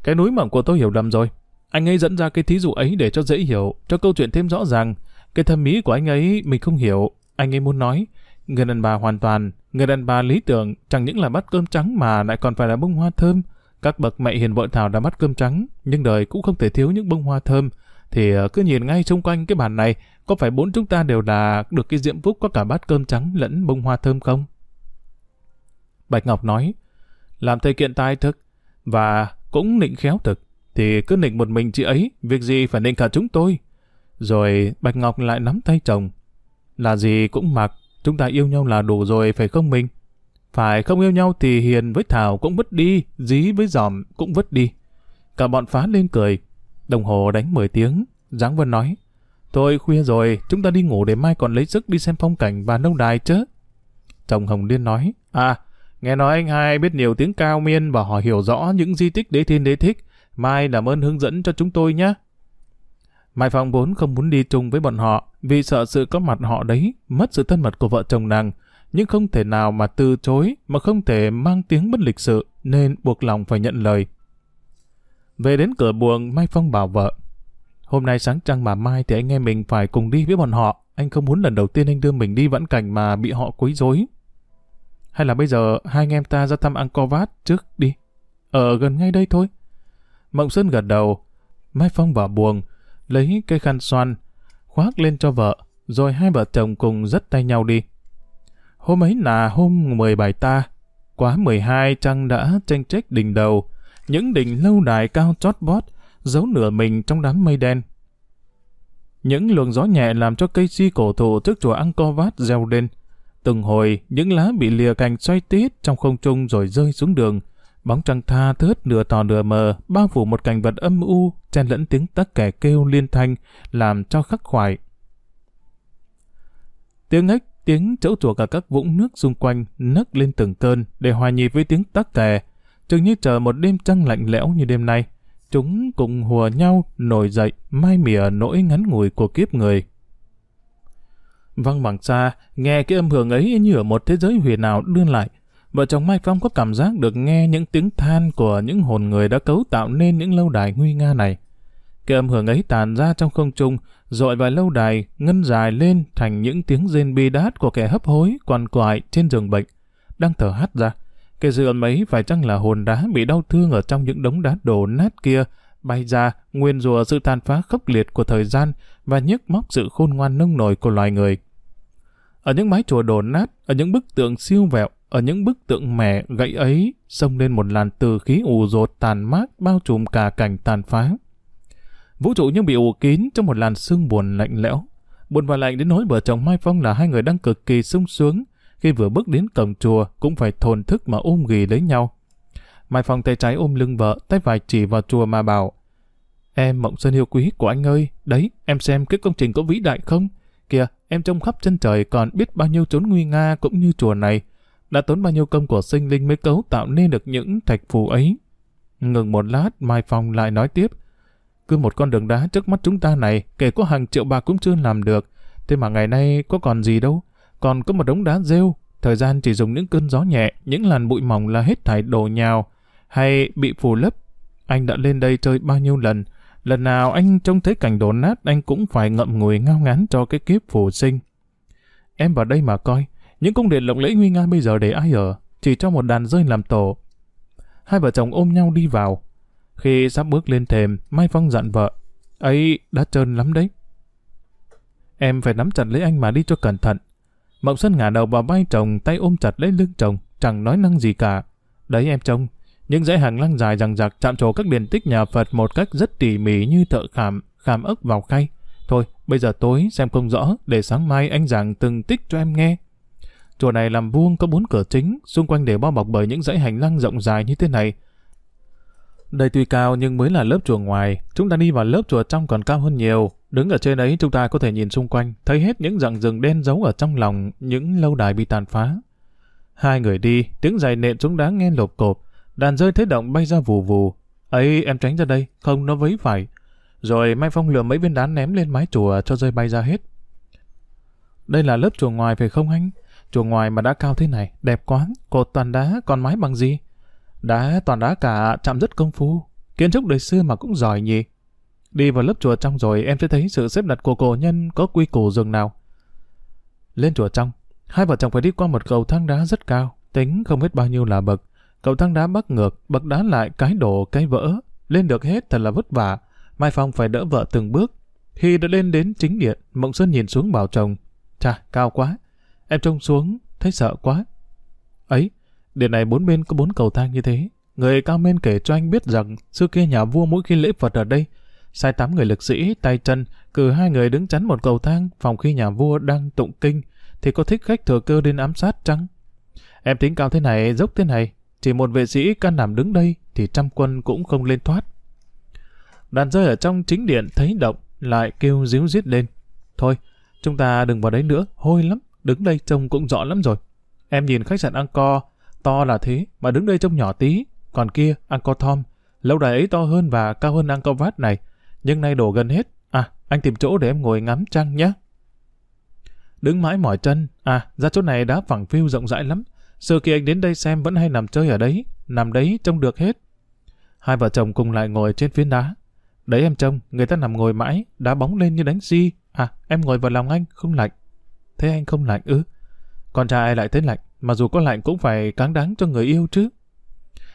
Cái núi mộng của tôi hiểu lầm rồi. Anh ấy dẫn ra cái thí dụ ấy để cho dễ hiểu, cho câu chuyện thêm rõ ràng. Cái thâm ý của anh ấy mình không hiểu. Anh ấy muốn nói, người đàn bà hoàn toàn, người đàn bà lý tưởng chẳng những là bát cơm trắng mà lại còn phải là bông hoa thơm. Các bậc mẹ hiền vợ thảo đã bắt cơm trắng, nhưng đời cũng không thể thiếu những bông hoa thơm. Thì ờ, cứ nhìn ngay xung quanh cái bàn này, có phải bốn chúng ta đều là được cái diễm phúc có cả bát cơm trắng lẫn bông hoa thơm không? Bạch Ngọc nói, làm thầy kiện tai thực, và cũng nịnh khéo thực, thì cứ nịnh một mình chị ấy, việc gì phải nịnh cả chúng tôi. Rồi Bạch Ngọc lại nắm tay chồng. Là gì cũng mặc, chúng ta yêu nhau là đủ rồi phải không mình? Phải không yêu nhau thì Hiền với Thảo cũng vứt đi, Dí với Giòm cũng vứt đi. Cả bọn phá lên cười. Đồng hồ đánh 10 tiếng, Giáng Vân nói. Thôi khuya rồi, chúng ta đi ngủ để mai còn lấy sức đi xem phong cảnh và nông đài chứ. Chồng Hồng Liên nói, à, nghe nói anh hai biết nhiều tiếng cao miên và hỏi hiểu rõ những di tích đế thiên đế thích. Mai làm ơn hướng dẫn cho chúng tôi nhé. Mai Phong vốn không muốn đi chung với bọn họ vì sợ sự có mặt họ đấy mất sự thân mật của vợ chồng nàng nhưng không thể nào mà từ chối, mà không thể mang tiếng bất lịch sự, nên buộc lòng phải nhận lời. Về đến cửa buồng, Mai Phong bảo vợ, Hôm nay sáng trăng mà mai thì anh em mình phải cùng đi với bọn họ. Anh không muốn lần đầu tiên anh đưa mình đi vãn cảnh mà bị họ quấy rối. Hay là bây giờ hai anh em ta ra thăm Angkor Wat trước đi. Ở gần ngay đây thôi. Mộng Sơn gật đầu. Mai Phong vào buồng, lấy cây khăn xoan, khoác lên cho vợ, rồi hai vợ chồng cùng dắt tay nhau đi. Hôm ấy là hôm 17 ta, quá 12 trăng đã tranh trách đỉnh đầu, những đỉnh lâu đài cao chót vót, giấu nửa mình trong đám mây đen. Những luồng gió nhẹ làm cho cây si cổ thụ trước chùa Angkor Wat reo lên. Từng hồi, những lá bị lìa cành xoay tít trong không trung rồi rơi xuống đường. Bóng trăng tha thớt nửa tò nửa mờ, bao phủ một cảnh vật âm u, chen lẫn tiếng tắc kẻ kêu liên thanh, làm cho khắc khoải. Tiếng ếch, tiếng chẫu chùa cả các vũng nước xung quanh nấc lên từng cơn để hòa nhịp với tiếng tắc kè, chừng như chờ một đêm trăng lạnh lẽo như đêm nay. Chúng cùng hùa nhau nổi dậy mai mỉa nỗi ngắn ngủi của kiếp người. Văng bằng xa, nghe cái âm hưởng ấy như ở một thế giới huyền ảo đưa lại. Vợ chồng Mai Phong có cảm giác được nghe những tiếng than của những hồn người đã cấu tạo nên những lâu đài nguy nga này. Cái âm hưởng ấy tàn ra trong không trung, dội vài lâu đài, ngân dài lên thành những tiếng rên bi đát của kẻ hấp hối, quằn quại trên giường bệnh, đang thở hắt ra. Cái dựa ấy phải chăng là hồn đá bị đau thương ở trong những đống đá đổ nát kia, bay ra, nguyên rùa sự tàn phá khốc liệt của thời gian và nhức móc sự khôn ngoan nông nổi của loài người. Ở những mái chùa đổ nát, ở những bức tượng siêu vẹo, ở những bức tượng mẹ gãy ấy, xông lên một làn từ khí ù rột tàn mát bao trùm cả cảnh tàn phá. Vũ trụ như bị ù kín trong một làn sương buồn lạnh lẽo. Buồn và lạnh đến nỗi vợ chồng Mai Phong là hai người đang cực kỳ sung sướng, khi vừa bước đến cổng chùa cũng phải thồn thức mà ôm ghì lấy nhau. Mai Phong tay trái ôm lưng vợ, tay phải chỉ vào chùa mà bảo Em mộng sơn yêu quý của anh ơi, đấy, em xem cái công trình có vĩ đại không? Kìa, em trông khắp chân trời còn biết bao nhiêu chốn nguy nga cũng như chùa này. Đã tốn bao nhiêu công của sinh linh mới cấu tạo nên được những thạch phù ấy. Ngừng một lát, Mai Phong lại nói tiếp. Cứ một con đường đá trước mắt chúng ta này, kể có hàng triệu bạc cũng chưa làm được. Thế mà ngày nay có còn gì đâu. Còn có một đống đá rêu. Thời gian chỉ dùng những cơn gió nhẹ, những làn bụi mỏng là hết thải đổ nhào. Hay bị phù lấp. Anh đã lên đây chơi bao nhiêu lần. Lần nào anh trông thấy cảnh đổ nát anh cũng phải ngậm ngùi ngao ngán cho cái kiếp phù sinh. Em vào đây mà coi. Những cung điện lộng lẫy nguy nga bây giờ để ai ở? Chỉ cho một đàn rơi làm tổ. Hai vợ chồng ôm nhau đi vào. Khi sắp bước lên thềm, Mai Phong dặn vợ. ấy đã trơn lắm đấy. Em phải nắm chặt lấy anh mà đi cho cẩn thận. Mộng Xuân ngả đầu vào vai chồng, tay ôm chặt lấy lưng chồng, chẳng nói năng gì cả. Đấy em trông, những dãy hàng lăng dài rằng rạc chạm trổ các điển tích nhà Phật một cách rất tỉ mỉ như thợ khảm, khảm ốc vào khay. Thôi, bây giờ tối xem không rõ, để sáng mai anh giảng từng tích cho em nghe. Chùa này làm vuông có bốn cửa chính, xung quanh đều bao bọc bởi những dãy hành lang rộng dài như thế này. Đây tuy cao nhưng mới là lớp chùa ngoài, chúng ta đi vào lớp chùa trong còn cao hơn nhiều. Đứng ở trên ấy chúng ta có thể nhìn xung quanh, thấy hết những rặng rừng đen giấu ở trong lòng những lâu đài bị tàn phá. Hai người đi, tiếng giày nện xuống đá nghe lộp cộp, đàn rơi thế động bay ra vù vù. ấy em tránh ra đây, không nó vấy phải. Rồi Mai Phong lừa mấy viên đá ném lên mái chùa cho rơi bay ra hết. Đây là lớp chùa ngoài phải không anh? Chùa ngoài mà đã cao thế này, đẹp quá, cột toàn đá, còn mái bằng gì? Đá toàn đá cả, chạm rất công phu. Kiến trúc đời xưa mà cũng giỏi nhỉ. Đi vào lớp chùa trong rồi em sẽ thấy sự xếp đặt của cổ nhân có quy củ rừng nào. Lên chùa trong, hai vợ chồng phải đi qua một cầu thang đá rất cao, tính không biết bao nhiêu là bậc. Cầu thang đá bắc ngược, bậc đá lại cái đổ cái vỡ. Lên được hết thật là vất vả. Mai Phong phải đỡ vợ từng bước. Khi đã lên đến chính điện, Mộng Xuân nhìn xuống bảo chồng. Chà, cao quá. Em trông xuống, thấy sợ quá. Ấy, điện này bốn bên có bốn cầu thang như thế. Người cao men kể cho anh biết rằng xưa kia nhà vua mỗi khi lễ Phật ở đây, sai tám người lực sĩ tay chân cử hai người đứng chắn một cầu thang phòng khi nhà vua đang tụng kinh thì có thích khách thừa cơ đến ám sát chăng? Em tính cao thế này, dốc thế này, chỉ một vệ sĩ can đảm đứng đây thì trăm quân cũng không lên thoát. Đàn rơi ở trong chính điện thấy động, lại kêu díu giết lên. Thôi, chúng ta đừng vào đấy nữa, hôi lắm, đứng đây trông cũng rõ lắm rồi. Em nhìn khách sạn Angkor, to là thế, mà đứng đây trông nhỏ tí, còn kia, Angkor Thom, lâu đài ấy to hơn và cao hơn Angkor Wat này, nhưng nay đổ gần hết. À, anh tìm chỗ để em ngồi ngắm trăng nhé. Đứng mãi mỏi chân, à, ra chỗ này đã phẳng phiu rộng rãi lắm, Xưa khi anh đến đây xem vẫn hay nằm chơi ở đấy, nằm đấy trông được hết. Hai vợ chồng cùng lại ngồi trên phiến đá. Đấy em trông, người ta nằm ngồi mãi, đá bóng lên như đánh si. À, em ngồi vào lòng anh, không lạnh. Thế anh không lạnh ư? Con trai lại thấy lạnh, mà dù có lạnh cũng phải cáng đáng cho người yêu chứ.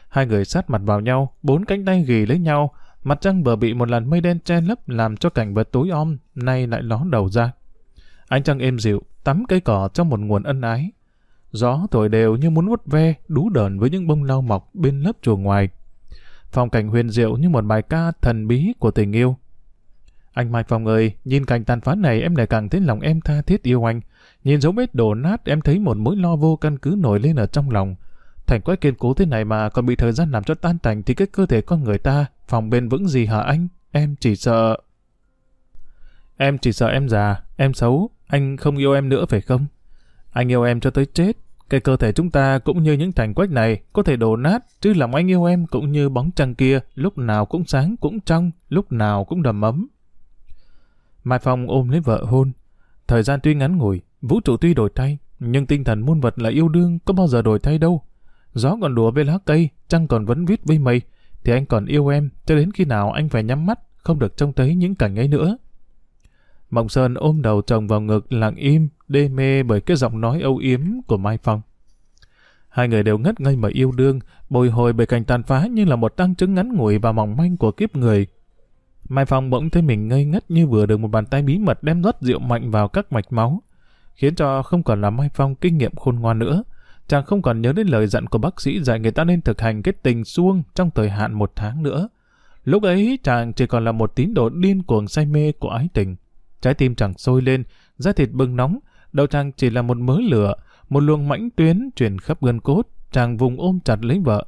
Hai người sát mặt vào nhau, bốn cánh tay ghì lấy nhau, mặt trăng bờ bị một làn mây đen che lấp làm cho cảnh vật tối om, nay lại ló đầu ra. Ánh trăng êm dịu, tắm cây cỏ trong một nguồn ân ái. Gió thổi đều như muốn vuốt ve, đú đờn với những bông lau mọc bên lớp chùa ngoài. Phong cảnh huyền diệu như một bài ca thần bí của tình yêu. Anh Mai Phong ơi, nhìn cảnh tàn phá này em lại càng thấy lòng em tha thiết yêu anh. Nhìn dấu vết đổ nát em thấy một mối lo vô căn cứ nổi lên ở trong lòng. Thành quái kiên cố thế này mà còn bị thời gian làm cho tan tành thì cái cơ thể con người ta phòng bền vững gì hả anh? Em chỉ sợ... Em chỉ sợ em già, em xấu, anh không yêu em nữa phải không? Anh yêu em cho tới chết. Cái cơ thể chúng ta cũng như những thành quách này có thể đổ nát, chứ lòng anh yêu em cũng như bóng trăng kia, lúc nào cũng sáng cũng trong, lúc nào cũng đầm ấm. Mai Phong ôm lấy vợ hôn. Thời gian tuy ngắn ngủi, vũ trụ tuy đổi thay, nhưng tinh thần muôn vật là yêu đương có bao giờ đổi thay đâu. Gió còn đùa với lá cây, trăng còn vẫn viết với mây, thì anh còn yêu em, cho đến khi nào anh phải nhắm mắt, không được trông thấy những cảnh ấy nữa. Mộng Sơn ôm đầu chồng vào ngực lặng im, đê mê bởi cái giọng nói âu yếm của Mai Phong. Hai người đều ngất ngây mà yêu đương, bồi hồi bởi cảnh tàn phá như là một tăng chứng ngắn ngủi và mỏng manh của kiếp người. Mai Phong bỗng thấy mình ngây ngất như vừa được một bàn tay bí mật đem rót rượu mạnh vào các mạch máu, khiến cho không còn là Mai Phong kinh nghiệm khôn ngoan nữa. Chàng không còn nhớ đến lời dặn của bác sĩ dạy người ta nên thực hành cái tình xuông trong thời hạn một tháng nữa. Lúc ấy chàng chỉ còn là một tín đồ điên cuồng say mê của ái tình. Trái tim chàng sôi lên, da thịt bừng nóng, đầu chàng chỉ là một mớ lửa, một luồng mãnh tuyến truyền khắp gân cốt, chàng vùng ôm chặt lấy vợ.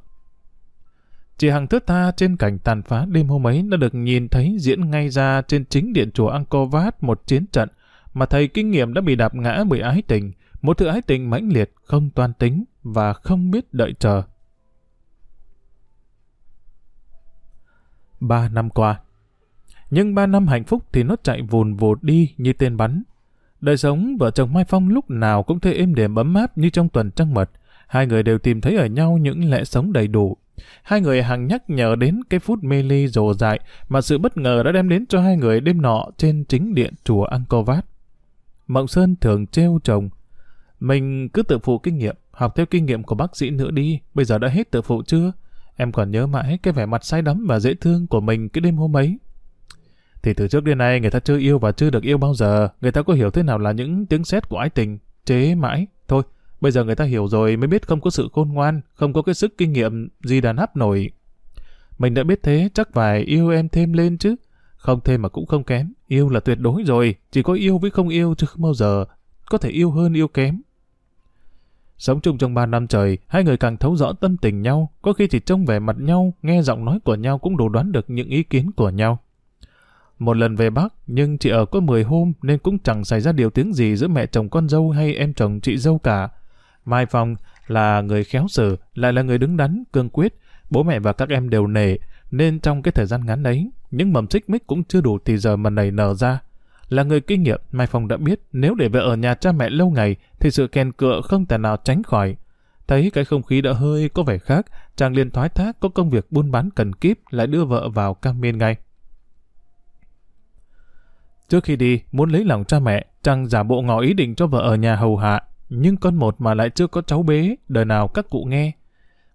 Chị Hằng thước tha trên cảnh tàn phá đêm hôm ấy đã được nhìn thấy diễn ngay ra trên chính điện chùa Angkor Wat một chiến trận mà thầy kinh nghiệm đã bị đạp ngã bởi ái tình, một thứ ái tình mãnh liệt, không toan tính và không biết đợi chờ. Ba năm qua Nhưng ba năm hạnh phúc thì nó chạy vùn vụt đi như tên bắn. Đời sống vợ chồng Mai Phong lúc nào cũng thấy êm đềm ấm áp như trong tuần trăng mật. Hai người đều tìm thấy ở nhau những lẽ sống đầy đủ. Hai người hằng nhắc nhở đến cái phút mê ly rồ dại mà sự bất ngờ đã đem đến cho hai người đêm nọ trên chính điện chùa Angkor Wat. Mộng Sơn thường trêu chồng mình cứ tự phụ kinh nghiệm, học theo kinh nghiệm của bác sĩ nữa đi, bây giờ đã hết tự phụ chưa? Em còn nhớ mãi cái vẻ mặt say đắm và dễ thương của mình cái đêm hôm ấy. Thì từ trước đến nay người ta chưa yêu và chưa được yêu bao giờ, người ta có hiểu thế nào là những tiếng sét của ái tình, chế mãi. Thôi, bây giờ người ta hiểu rồi mới biết không có sự khôn ngoan, không có cái sức kinh nghiệm gì đàn áp nổi. Mình đã biết thế, chắc phải yêu em thêm lên chứ. Không thêm mà cũng không kém, yêu là tuyệt đối rồi, chỉ có yêu với không yêu chứ không bao giờ có thể yêu hơn yêu kém. Sống chung trong ba năm trời, hai người càng thấu rõ tâm tình nhau, có khi chỉ trông vẻ mặt nhau, nghe giọng nói của nhau cũng đủ đoán được những ý kiến của nhau. Một lần về Bắc, nhưng chị ở có 10 hôm nên cũng chẳng xảy ra điều tiếng gì giữa mẹ chồng con dâu hay em chồng chị dâu cả. Mai Phong là người khéo xử, lại là người đứng đắn, cương quyết, bố mẹ và các em đều nể, nên trong cái thời gian ngắn ấy, những mầm xích mích cũng chưa đủ thì giờ mà nảy nở ra. Là người kinh nghiệm, Mai Phong đã biết nếu để vợ ở nhà cha mẹ lâu ngày thì sự kèn cựa không thể nào tránh khỏi. Thấy cái không khí đã hơi có vẻ khác, chàng liền thoái thác có công việc buôn bán cần kíp lại đưa vợ vào cam miên ngay. Trước khi đi, muốn lấy lòng cha mẹ, chàng giả bộ ngỏ ý định cho vợ ở nhà hầu hạ, nhưng con một mà lại chưa có cháu bế, đời nào các cụ nghe.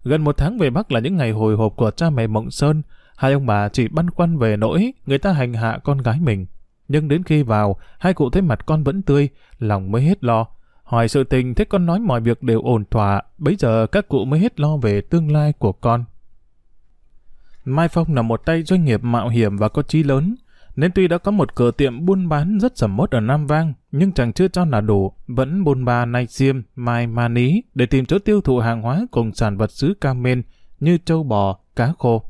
Gần một tháng về Bắc là những ngày hồi hộp của cha mẹ Mộng Sơn, hai ông bà chỉ băn khoăn về nỗi người ta hành hạ con gái mình. Nhưng đến khi vào, hai cụ thấy mặt con vẫn tươi, lòng mới hết lo. Hỏi sự tình thấy con nói mọi việc đều ổn thỏa, bây giờ các cụ mới hết lo về tương lai của con. Mai Phong là một tay doanh nghiệp mạo hiểm và có chí lớn, nên tuy đã có một cửa tiệm buôn bán rất sầm mốt ở Nam Vang, nhưng chẳng chưa cho là đủ, vẫn buôn ba nay xiêm, mai ma ní để tìm chỗ tiêu thụ hàng hóa cùng sản vật xứ Camen như trâu bò, cá khô.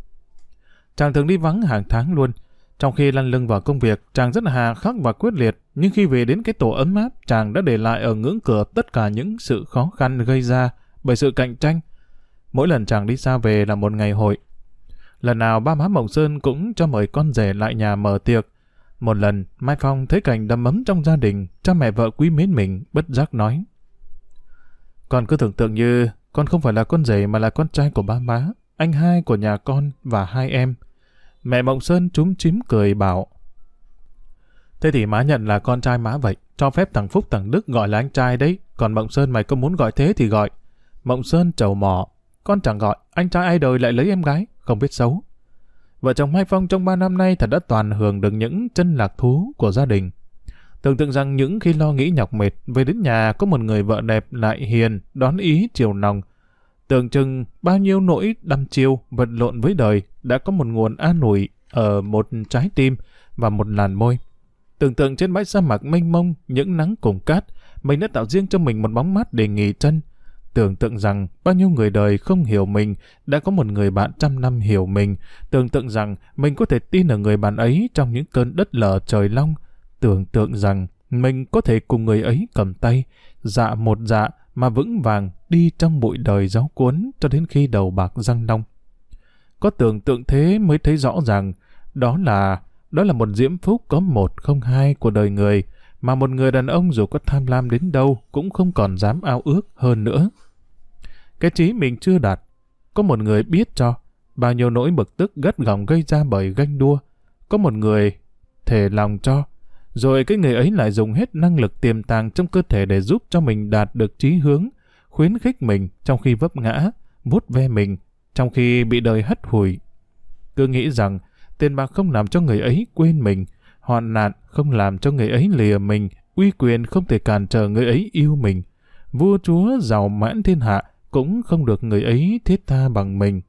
Chàng thường đi vắng hàng tháng luôn, trong khi lăn lưng vào công việc, chàng rất hà khắc và quyết liệt, nhưng khi về đến cái tổ ấm áp, chàng đã để lại ở ngưỡng cửa tất cả những sự khó khăn gây ra bởi sự cạnh tranh. Mỗi lần chàng đi xa về là một ngày hội. Lần nào ba má Mộng Sơn cũng cho mời con rể lại nhà mở tiệc. Một lần, Mai Phong thấy cảnh đầm ấm trong gia đình, cha mẹ vợ quý mến mình, bất giác nói. Con cứ tưởng tượng như con không phải là con rể mà là con trai của ba má, anh hai của nhà con và hai em. Mẹ Mộng Sơn trúng chím cười bảo. Thế thì má nhận là con trai má vậy, cho phép thằng Phúc thằng Đức gọi là anh trai đấy, còn Mộng Sơn mày có muốn gọi thế thì gọi. Mộng Sơn trầu mò, con chẳng gọi, anh trai ai đời lại lấy em gái, không biết xấu. Vợ chồng Mai Phong trong ba năm nay thật đã toàn hưởng được những chân lạc thú của gia đình. Tưởng tượng rằng những khi lo nghĩ nhọc mệt, về đến nhà có một người vợ đẹp lại hiền, đón ý chiều nòng. Tưởng chừng bao nhiêu nỗi đăm chiêu, vật lộn với đời đã có một nguồn an ủi ở một trái tim và một làn môi. Tưởng tượng trên bãi sa mạc mênh mông, những nắng cùng cát, mình đã tạo riêng cho mình một bóng mát để nghỉ chân. Tưởng tượng rằng bao nhiêu người đời không hiểu mình, đã có một người bạn trăm năm hiểu mình. Tưởng tượng rằng mình có thể tin ở người bạn ấy trong những cơn đất lở trời long. Tưởng tượng rằng mình có thể cùng người ấy cầm tay, dạ một dạ mà vững vàng đi trong bụi đời giáo cuốn cho đến khi đầu bạc răng long. Có tưởng tượng thế mới thấy rõ ràng, đó là đó là một diễm phúc có một không hai của đời người, mà một người đàn ông dù có tham lam đến đâu cũng không còn dám ao ước hơn nữa. Cái trí mình chưa đạt, có một người biết cho, bao nhiêu nỗi bực tức gắt gỏng gây ra bởi ganh đua, có một người thể lòng cho, rồi cái người ấy lại dùng hết năng lực tiềm tàng trong cơ thể để giúp cho mình đạt được trí hướng, khuyến khích mình trong khi vấp ngã, vuốt ve mình trong khi bị đời hất hủi. Cứ nghĩ rằng tiền bạc không làm cho người ấy quên mình, hoạn nạn không làm cho người ấy lìa mình, uy quyền không thể cản trở người ấy yêu mình. Vua chúa giàu mãn thiên hạ cũng không được người ấy thiết tha bằng mình.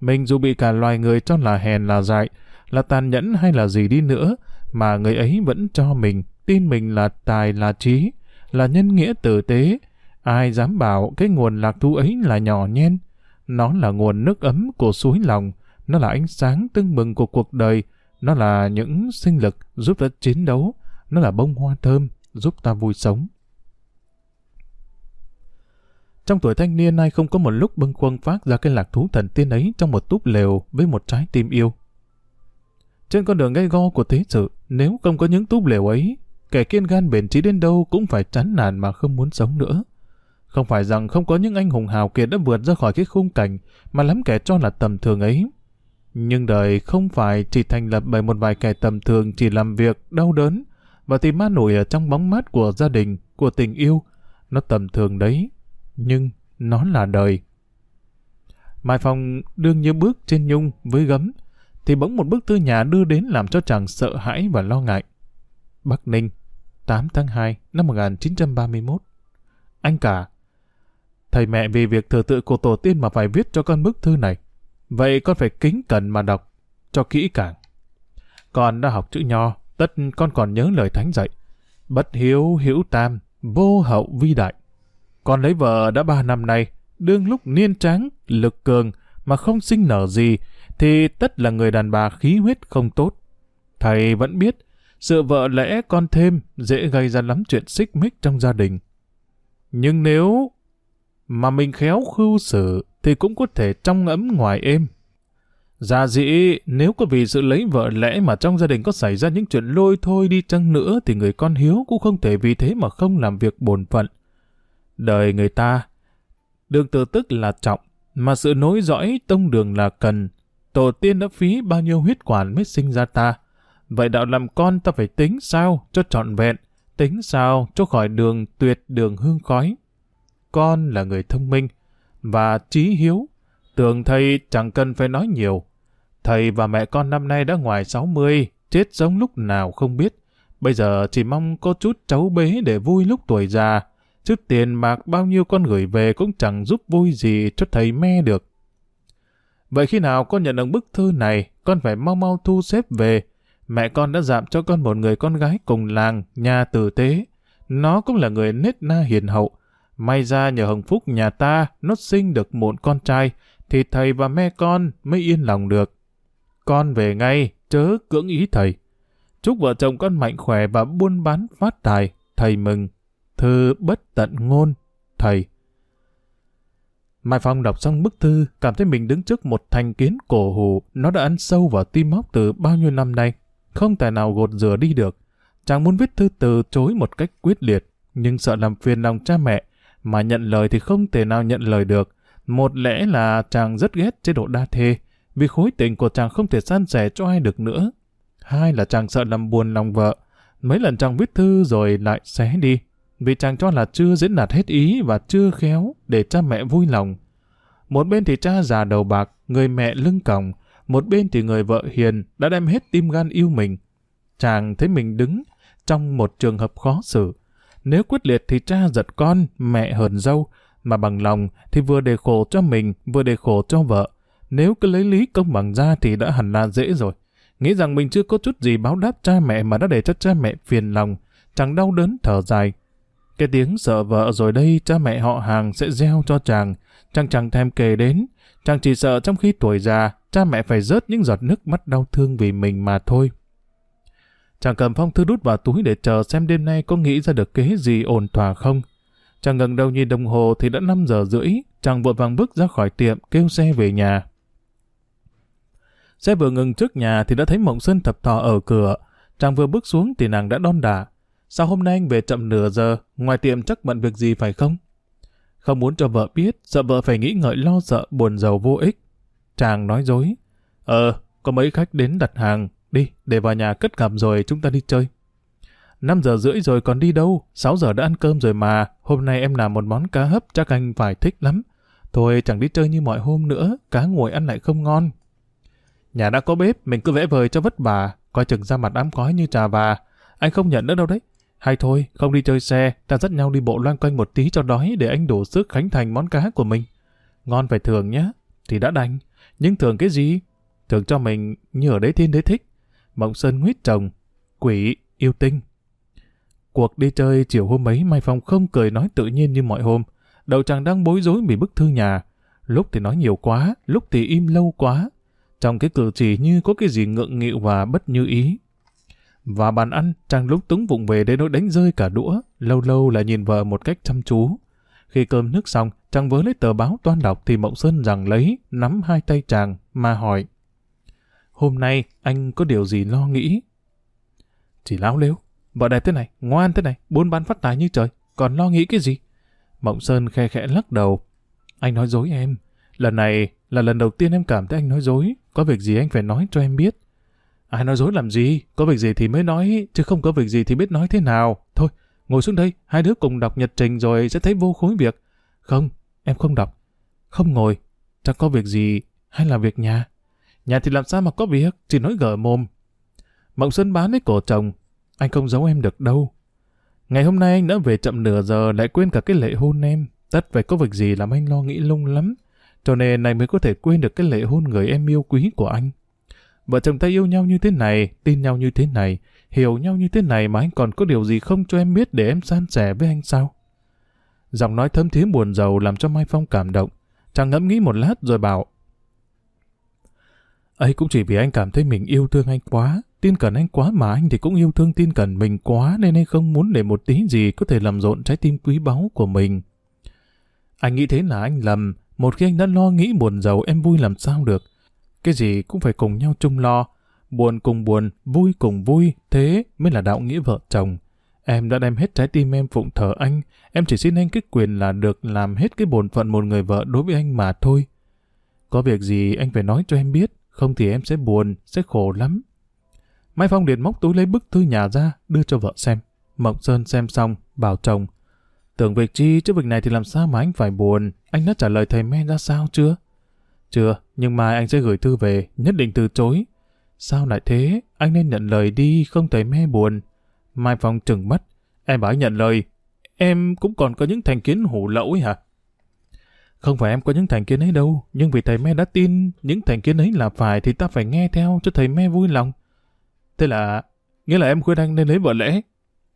Mình dù bị cả loài người cho là hèn là dại, là tàn nhẫn hay là gì đi nữa, mà người ấy vẫn cho mình, tin mình là tài là trí, là nhân nghĩa tử tế. Ai dám bảo cái nguồn lạc thú ấy là nhỏ nhen? Nó là nguồn nước ấm của suối lòng, nó là ánh sáng tưng bừng của cuộc đời, nó là những sinh lực giúp ta chiến đấu, nó là bông hoa thơm giúp ta vui sống. Trong tuổi thanh niên ai không có một lúc bâng khuâng phát ra cái lạc thú thần tiên ấy trong một túp lều với một trái tim yêu. Trên con đường gây go của thế sự, nếu không có những túp lều ấy, kẻ kiên gan bền trí đến đâu cũng phải chán nản mà không muốn sống nữa. Không phải rằng không có những anh hùng hào kiệt đã vượt ra khỏi cái khung cảnh mà lắm kẻ cho là tầm thường ấy. Nhưng đời không phải chỉ thành lập bởi một vài kẻ tầm thường chỉ làm việc đau đớn và tìm ma nổi ở trong bóng mát của gia đình, của tình yêu. Nó tầm thường đấy, nhưng nó là đời. Mai Phong đương như bước trên nhung với gấm, thì bỗng một bức thư nhà đưa đến làm cho chàng sợ hãi và lo ngại. Bắc Ninh, 8 tháng 2 năm 1931. Anh cả, thầy mẹ vì việc thờ tự của tổ tiên mà phải viết cho con bức thư này. Vậy con phải kính cẩn mà đọc, cho kỹ càng. Con đã học chữ nho, tất con còn nhớ lời thánh dạy. Bất hiếu hữu tam, vô hậu vi đại. Con lấy vợ đã ba năm nay, đương lúc niên tráng, lực cường, mà không sinh nở gì, thì tất là người đàn bà khí huyết không tốt. Thầy vẫn biết, sự vợ lẽ con thêm dễ gây ra lắm chuyện xích mích trong gia đình. Nhưng nếu mà mình khéo khưu xử thì cũng có thể trong ấm ngoài êm. Dạ dĩ, nếu có vì sự lấy vợ lẽ mà trong gia đình có xảy ra những chuyện lôi thôi đi chăng nữa thì người con hiếu cũng không thể vì thế mà không làm việc bổn phận. Đời người ta, đường tự tức là trọng, mà sự nối dõi tông đường là cần. Tổ tiên đã phí bao nhiêu huyết quản mới sinh ra ta. Vậy đạo làm con ta phải tính sao cho trọn vẹn, tính sao cho khỏi đường tuyệt đường hương khói. Con là người thông minh, và trí hiếu. Tưởng thầy chẳng cần phải nói nhiều. Thầy và mẹ con năm nay đã ngoài 60, chết sống lúc nào không biết. Bây giờ chỉ mong có chút cháu bế để vui lúc tuổi già. Chứ tiền bạc bao nhiêu con gửi về cũng chẳng giúp vui gì cho thầy me được. Vậy khi nào con nhận được bức thư này, con phải mau mau thu xếp về. Mẹ con đã dạm cho con một người con gái cùng làng, nhà tử tế. Nó cũng là người nết na hiền hậu. May ra nhờ hồng phúc nhà ta nó sinh được một con trai, thì thầy và mẹ con mới yên lòng được. Con về ngay, chớ cưỡng ý thầy. Chúc vợ chồng con mạnh khỏe và buôn bán phát tài, thầy mừng. Thư bất tận ngôn, thầy. Mai Phong đọc xong bức thư, cảm thấy mình đứng trước một thành kiến cổ hủ, nó đã ăn sâu vào tim móc từ bao nhiêu năm nay, không tài nào gột rửa đi được. Chàng muốn viết thư từ chối một cách quyết liệt, nhưng sợ làm phiền lòng cha mẹ, mà nhận lời thì không thể nào nhận lời được. Một lẽ là chàng rất ghét chế độ đa thê, vì khối tình của chàng không thể san sẻ cho ai được nữa. Hai là chàng sợ làm buồn lòng vợ. Mấy lần chàng viết thư rồi lại xé đi, vì chàng cho là chưa diễn đạt hết ý và chưa khéo để cha mẹ vui lòng. Một bên thì cha già đầu bạc, người mẹ lưng còng, một bên thì người vợ hiền đã đem hết tim gan yêu mình. Chàng thấy mình đứng trong một trường hợp khó xử. Nếu quyết liệt thì cha giật con, mẹ hờn dâu, mà bằng lòng thì vừa để khổ cho mình, vừa để khổ cho vợ. Nếu cứ lấy lý công bằng ra thì đã hẳn là dễ rồi. Nghĩ rằng mình chưa có chút gì báo đáp cha mẹ mà đã để cho cha mẹ phiền lòng, chẳng đau đớn thở dài. Cái tiếng sợ vợ rồi đây cha mẹ họ hàng sẽ gieo cho chàng, chàng chẳng thèm kể đến. Chàng chỉ sợ trong khi tuổi già, cha mẹ phải rớt những giọt nước mắt đau thương vì mình mà thôi. Chàng cầm phong thư đút vào túi để chờ xem đêm nay có nghĩ ra được kế gì ổn thỏa không. Chàng ngẩng đầu nhìn đồng hồ thì đã 5 giờ rưỡi, chàng vội vàng bước ra khỏi tiệm kêu xe về nhà. Xe vừa ngừng trước nhà thì đã thấy Mộng Sơn thập thò ở cửa. Chàng vừa bước xuống thì nàng đã đon đả. Sao hôm nay anh về chậm nửa giờ, ngoài tiệm chắc bận việc gì phải không? Không muốn cho vợ biết, sợ vợ phải nghĩ ngợi lo sợ buồn giàu vô ích. Chàng nói dối. Ờ, có mấy khách đến đặt hàng, đi, để vào nhà cất cặp rồi chúng ta đi chơi. 5 giờ rưỡi rồi còn đi đâu, 6 giờ đã ăn cơm rồi mà, hôm nay em làm một món cá hấp chắc anh phải thích lắm. Thôi chẳng đi chơi như mọi hôm nữa, cá nguội ăn lại không ngon. Nhà đã có bếp, mình cứ vẽ vời cho vất vả, coi chừng ra mặt ám khói như trà và. Anh không nhận nữa đâu đấy. Hay thôi, không đi chơi xe, ta dắt nhau đi bộ loanh quanh một tí cho đói để anh đủ sức khánh thành món cá của mình. Ngon phải thường nhá, thì đã đành. Nhưng thường cái gì? Thường cho mình như ở đấy thiên đấy thích. Mộng Sơn nguyết chồng, quỷ, yêu tinh. Cuộc đi chơi chiều hôm ấy Mai Phong không cười nói tự nhiên như mọi hôm. Đầu chàng đang bối rối vì bức thư nhà. Lúc thì nói nhiều quá, lúc thì im lâu quá. Trong cái cử chỉ như có cái gì ngượng nghịu và bất như ý. Và bàn ăn, chàng lúc túng vụng về đến nỗi đánh rơi cả đũa, lâu lâu lại nhìn vợ một cách chăm chú. Khi cơm nước xong, chàng vớ lấy tờ báo toan đọc thì Mộng Sơn rằng lấy, nắm hai tay chàng, mà hỏi. Hôm nay, anh có điều gì lo nghĩ? Chỉ láo lếu. Vợ đẹp thế này, ngoan thế này, buôn bán phát tài như trời, còn lo nghĩ cái gì? Mộng Sơn khe khẽ lắc đầu. Anh nói dối em. Lần này là lần đầu tiên em cảm thấy anh nói dối. Có việc gì anh phải nói cho em biết. Ai nói dối làm gì? Có việc gì thì mới nói, chứ không có việc gì thì biết nói thế nào. Thôi, ngồi xuống đây, hai đứa cùng đọc nhật trình rồi sẽ thấy vô khối việc. Không, em không đọc. Không ngồi, chẳng có việc gì, hay là việc nhà. Nhà thì làm sao mà có việc, chỉ nói gở mồm. Mộng Sơn bán lấy cổ chồng, anh không giấu em được đâu. Ngày hôm nay anh đã về chậm nửa giờ lại quên cả cái lễ hôn em. Tất phải có việc gì làm anh lo nghĩ lung lắm. Cho nên này mới có thể quên được cái lễ hôn người em yêu quý của anh. Vợ chồng ta yêu nhau như thế này, tin nhau như thế này, hiểu nhau như thế này mà anh còn có điều gì không cho em biết để em san sẻ với anh sao? Giọng nói thâm thiế buồn rầu làm cho Mai Phong cảm động. Chàng ngẫm nghĩ một lát rồi bảo ấy cũng chỉ vì anh cảm thấy mình yêu thương anh quá, tin cẩn anh quá mà anh thì cũng yêu thương tin cẩn mình quá nên anh không muốn để một tí gì có thể làm rộn trái tim quý báu của mình. Anh nghĩ thế là anh lầm, một khi anh đã lo nghĩ buồn giàu em vui làm sao được. Cái gì cũng phải cùng nhau chung lo, buồn cùng buồn, vui cùng vui, thế mới là đạo nghĩa vợ chồng. Em đã đem hết trái tim em phụng thờ anh, em chỉ xin anh cái quyền là được làm hết cái bổn phận một người vợ đối với anh mà thôi. Có việc gì anh phải nói cho em biết, không thì em sẽ buồn, sẽ khổ lắm. Mai Phong liền móc túi lấy bức thư nhà ra, đưa cho vợ xem. Mộng Sơn xem xong, bảo chồng. Tưởng việc chi, chứ việc này thì làm sao mà anh phải buồn, anh đã trả lời thầy men ra sao chưa? Chưa, nhưng mai anh sẽ gửi thư về, nhất định từ chối. Sao lại thế? Anh nên nhận lời đi, không thấy me buồn. Mai Phong trừng mắt. Em bảo anh nhận lời. Em cũng còn có những thành kiến hủ lậu ấy hả? Không phải em có những thành kiến ấy đâu, nhưng vì thầy me đã tin những thành kiến ấy là phải thì ta phải nghe theo cho thầy me vui lòng. Thế là, nghĩa là em khuyên anh nên lấy vợ lẽ.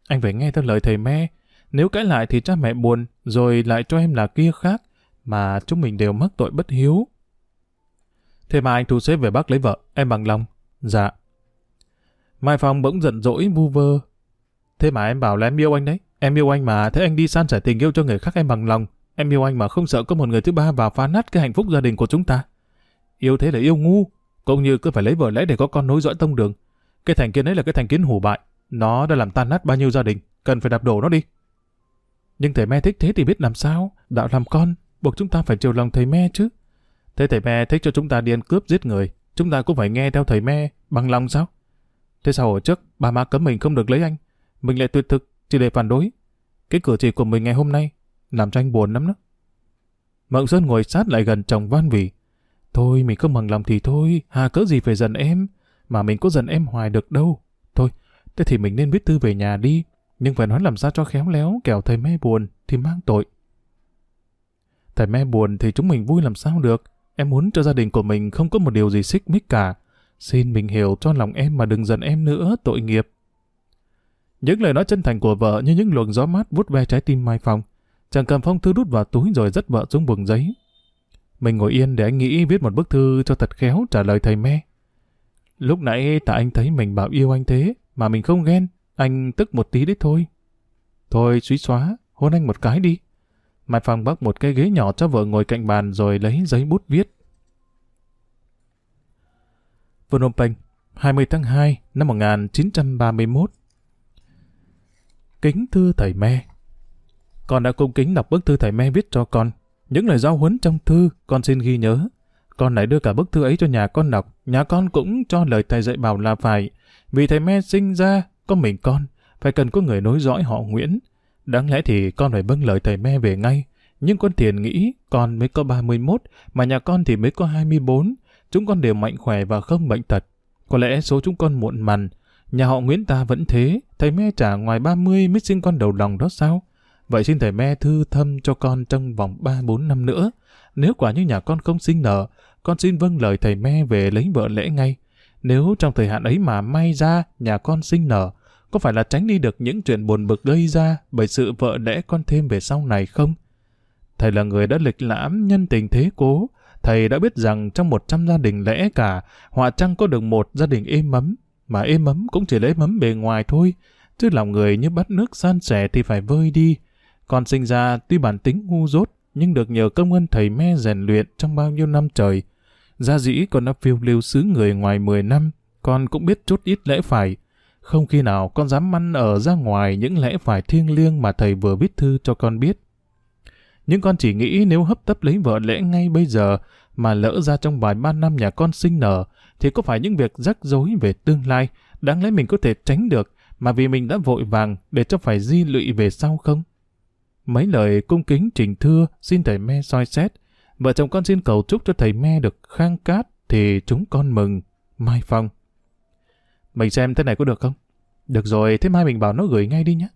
Anh phải nghe theo lời thầy me. Nếu cãi lại thì cha mẹ buồn, rồi lại cho em là kia khác, mà chúng mình đều mắc tội bất hiếu. Thế mà anh thu xếp về Bắc lấy vợ, em bằng lòng. Dạ. Mai Phong bỗng giận dỗi vu vơ. Thế mà em bảo là em yêu anh đấy. Em yêu anh mà, thế anh đi san sẻ tình yêu cho người khác em bằng lòng. Em yêu anh mà không sợ có một người thứ ba vào phá nát cái hạnh phúc gia đình của chúng ta. Yêu thế là yêu ngu, cũng như cứ phải lấy vợ lẽ để có con nối dõi tông đường. Cái thành kiến ấy là cái thành kiến hủ bại. Nó đã làm tan nát bao nhiêu gia đình, cần phải đạp đổ nó đi. Nhưng thầy me thích thế thì biết làm sao, đạo làm con, buộc chúng ta phải chiều lòng thầy me chứ. Thế thầy me thích cho chúng ta đi ăn cướp giết người, chúng ta cũng phải nghe theo thầy me bằng lòng sao? Thế sao hồi trước bà má cấm mình không được lấy anh? Mình lại tuyệt thực chỉ để phản đối. Cái cử chỉ của mình ngày hôm nay làm cho anh buồn lắm đó. Mộng Sơn ngồi sát lại gần chồng van vỉ. Thôi mình không bằng lòng thì thôi, hà cỡ gì phải giận em, mà mình có giận em hoài được đâu. Thôi, thế thì mình nên viết thư về nhà đi, nhưng phải nói làm sao cho khéo léo, kẻo thầy me buồn thì mang tội. Thầy me buồn thì chúng mình vui làm sao được, em muốn cho gia đình của mình không có một điều gì xích mích cả. Xin mình hiểu cho lòng em mà đừng giận em nữa, tội nghiệp. Những lời nói chân thành của vợ như những luồng gió mát vút ve trái tim Mai Phong. Chàng cầm phong thư đút vào túi rồi dắt vợ xuống buồng giấy. Mình ngồi yên để anh nghĩ viết một bức thư cho thật khéo trả lời thầy me. Lúc nãy tại anh thấy mình bảo yêu anh thế, mà mình không ghen, anh tức một tí đấy thôi. Thôi suy xóa, hôn anh một cái đi. Mai Phong bắt một cái ghế nhỏ cho vợ ngồi cạnh bàn rồi lấy giấy bút viết. Phnom Penh, 20 tháng 2 năm 1931 Kính thưa thầy me con đã cung kính đọc bức thư thầy me viết cho con. Những lời giao huấn trong thư, con xin ghi nhớ. Con lại đưa cả bức thư ấy cho nhà con đọc. Nhà con cũng cho lời thầy dạy bảo là phải. Vì thầy me sinh ra, có mình con, phải cần có người nối dõi họ Nguyễn. Đáng lẽ thì con phải vâng lời thầy me về ngay. Nhưng con thiền nghĩ con mới có 31, mà nhà con thì mới có 24. Chúng con đều mạnh khỏe và không bệnh tật. Có lẽ số chúng con muộn mằn. Nhà họ Nguyễn ta vẫn thế, thầy me trả ngoài 30 mới sinh con đầu lòng đó sao? Vậy xin thầy me thư thâm cho con trong vòng 3-4 năm nữa. Nếu quả như nhà con không sinh nở, con xin vâng lời thầy me về lấy vợ lẽ ngay. Nếu trong thời hạn ấy mà may ra nhà con sinh nở, có phải là tránh đi được những chuyện buồn bực gây ra bởi sự vợ lẽ con thêm về sau này không? Thầy là người đã lịch lãm nhân tình thế cố, thầy đã biết rằng trong một trăm gia đình lẽ cả, họa trăng có được một gia đình êm ấm, mà êm ấm cũng chỉ lấy mấm bề ngoài thôi, chứ lòng người như bắt nước san sẻ thì phải vơi đi. Con sinh ra tuy bản tính ngu dốt, nhưng được nhờ công ơn thầy me rèn luyện trong bao nhiêu năm trời. Gia dĩ con đã phiêu lưu xứ người ngoài 10 năm, con cũng biết chút ít lẽ phải. Không khi nào con dám măn ở ra ngoài những lẽ phải thiêng liêng mà thầy vừa viết thư cho con biết. Nhưng con chỉ nghĩ nếu hấp tấp lấy vợ lẽ ngay bây giờ mà lỡ ra trong vài ba năm nhà con sinh nở thì có phải những việc rắc rối về tương lai đáng lẽ mình có thể tránh được mà vì mình đã vội vàng để cho phải di lụy về sau không? Mấy lời cung kính trình thưa xin thầy me soi xét. Vợ chồng con xin cầu chúc cho thầy me được khang cát thì chúng con mừng. Mai Phong. Mình xem thế này có được không? Được rồi, thế mai mình bảo nó gửi ngay đi nhé.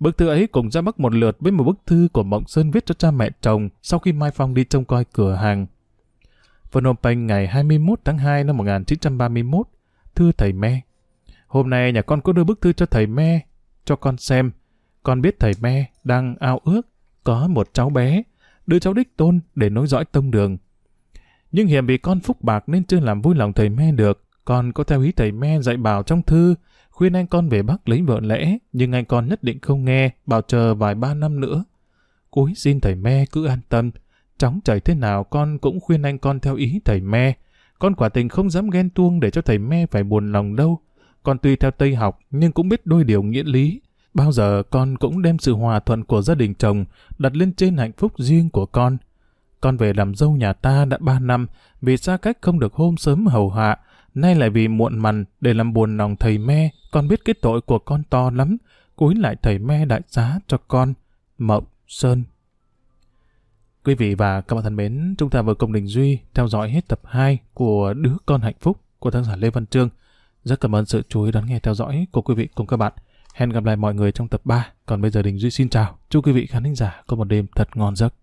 Bức thư ấy cùng ra mắt một lượt với một bức thư của Mộng Sơn viết cho cha mẹ chồng sau khi Mai Phong đi trông coi cửa hàng. Phnom Penh ngày 21 tháng 2 năm 1931. Thưa thầy Me. Hôm nay nhà con có đưa bức thư cho thầy Me, cho con xem. Con biết thầy Me đang ao ước có một cháu bé, đưa cháu đích tôn để nối dõi tông đường. Nhưng hiểm vì con phúc bạc nên chưa làm vui lòng thầy Me được. Con có theo ý thầy Me dạy bảo trong thư, khuyên anh con về Bắc lấy vợ lẽ, nhưng anh con nhất định không nghe, bảo chờ vài ba năm nữa. Cúi xin thầy Me cứ an tâm, chóng chảy thế nào con cũng khuyên anh con theo ý thầy Me. Con quả tình không dám ghen tuông để cho thầy Me phải buồn lòng đâu. Con tuy theo Tây học nhưng cũng biết đôi điều nghĩa lý. Bao giờ con cũng đem sự hòa thuận của gia đình chồng đặt lên trên hạnh phúc riêng của con. Con về làm dâu nhà ta đã ba năm, vì xa cách không được hôm sớm hầu hạ, nay lại vì muộn mằn để làm buồn lòng thầy me, con biết cái tội của con to lắm, cúi lại thầy me đại giá cho con. Mộng Sơn Quý vị và các bạn thân mến, chúng ta vừa cùng Đình Duy theo dõi hết tập 2 của Đứa Con Hạnh Phúc của tác giả Lê Văn Trương. Rất cảm ơn sự chú ý đón nghe theo dõi của quý vị cùng các bạn. Hẹn gặp lại mọi người trong tập 3. Còn bây giờ Đình Duy xin chào. Chúc quý vị khán thính giả có một đêm thật ngon giấc.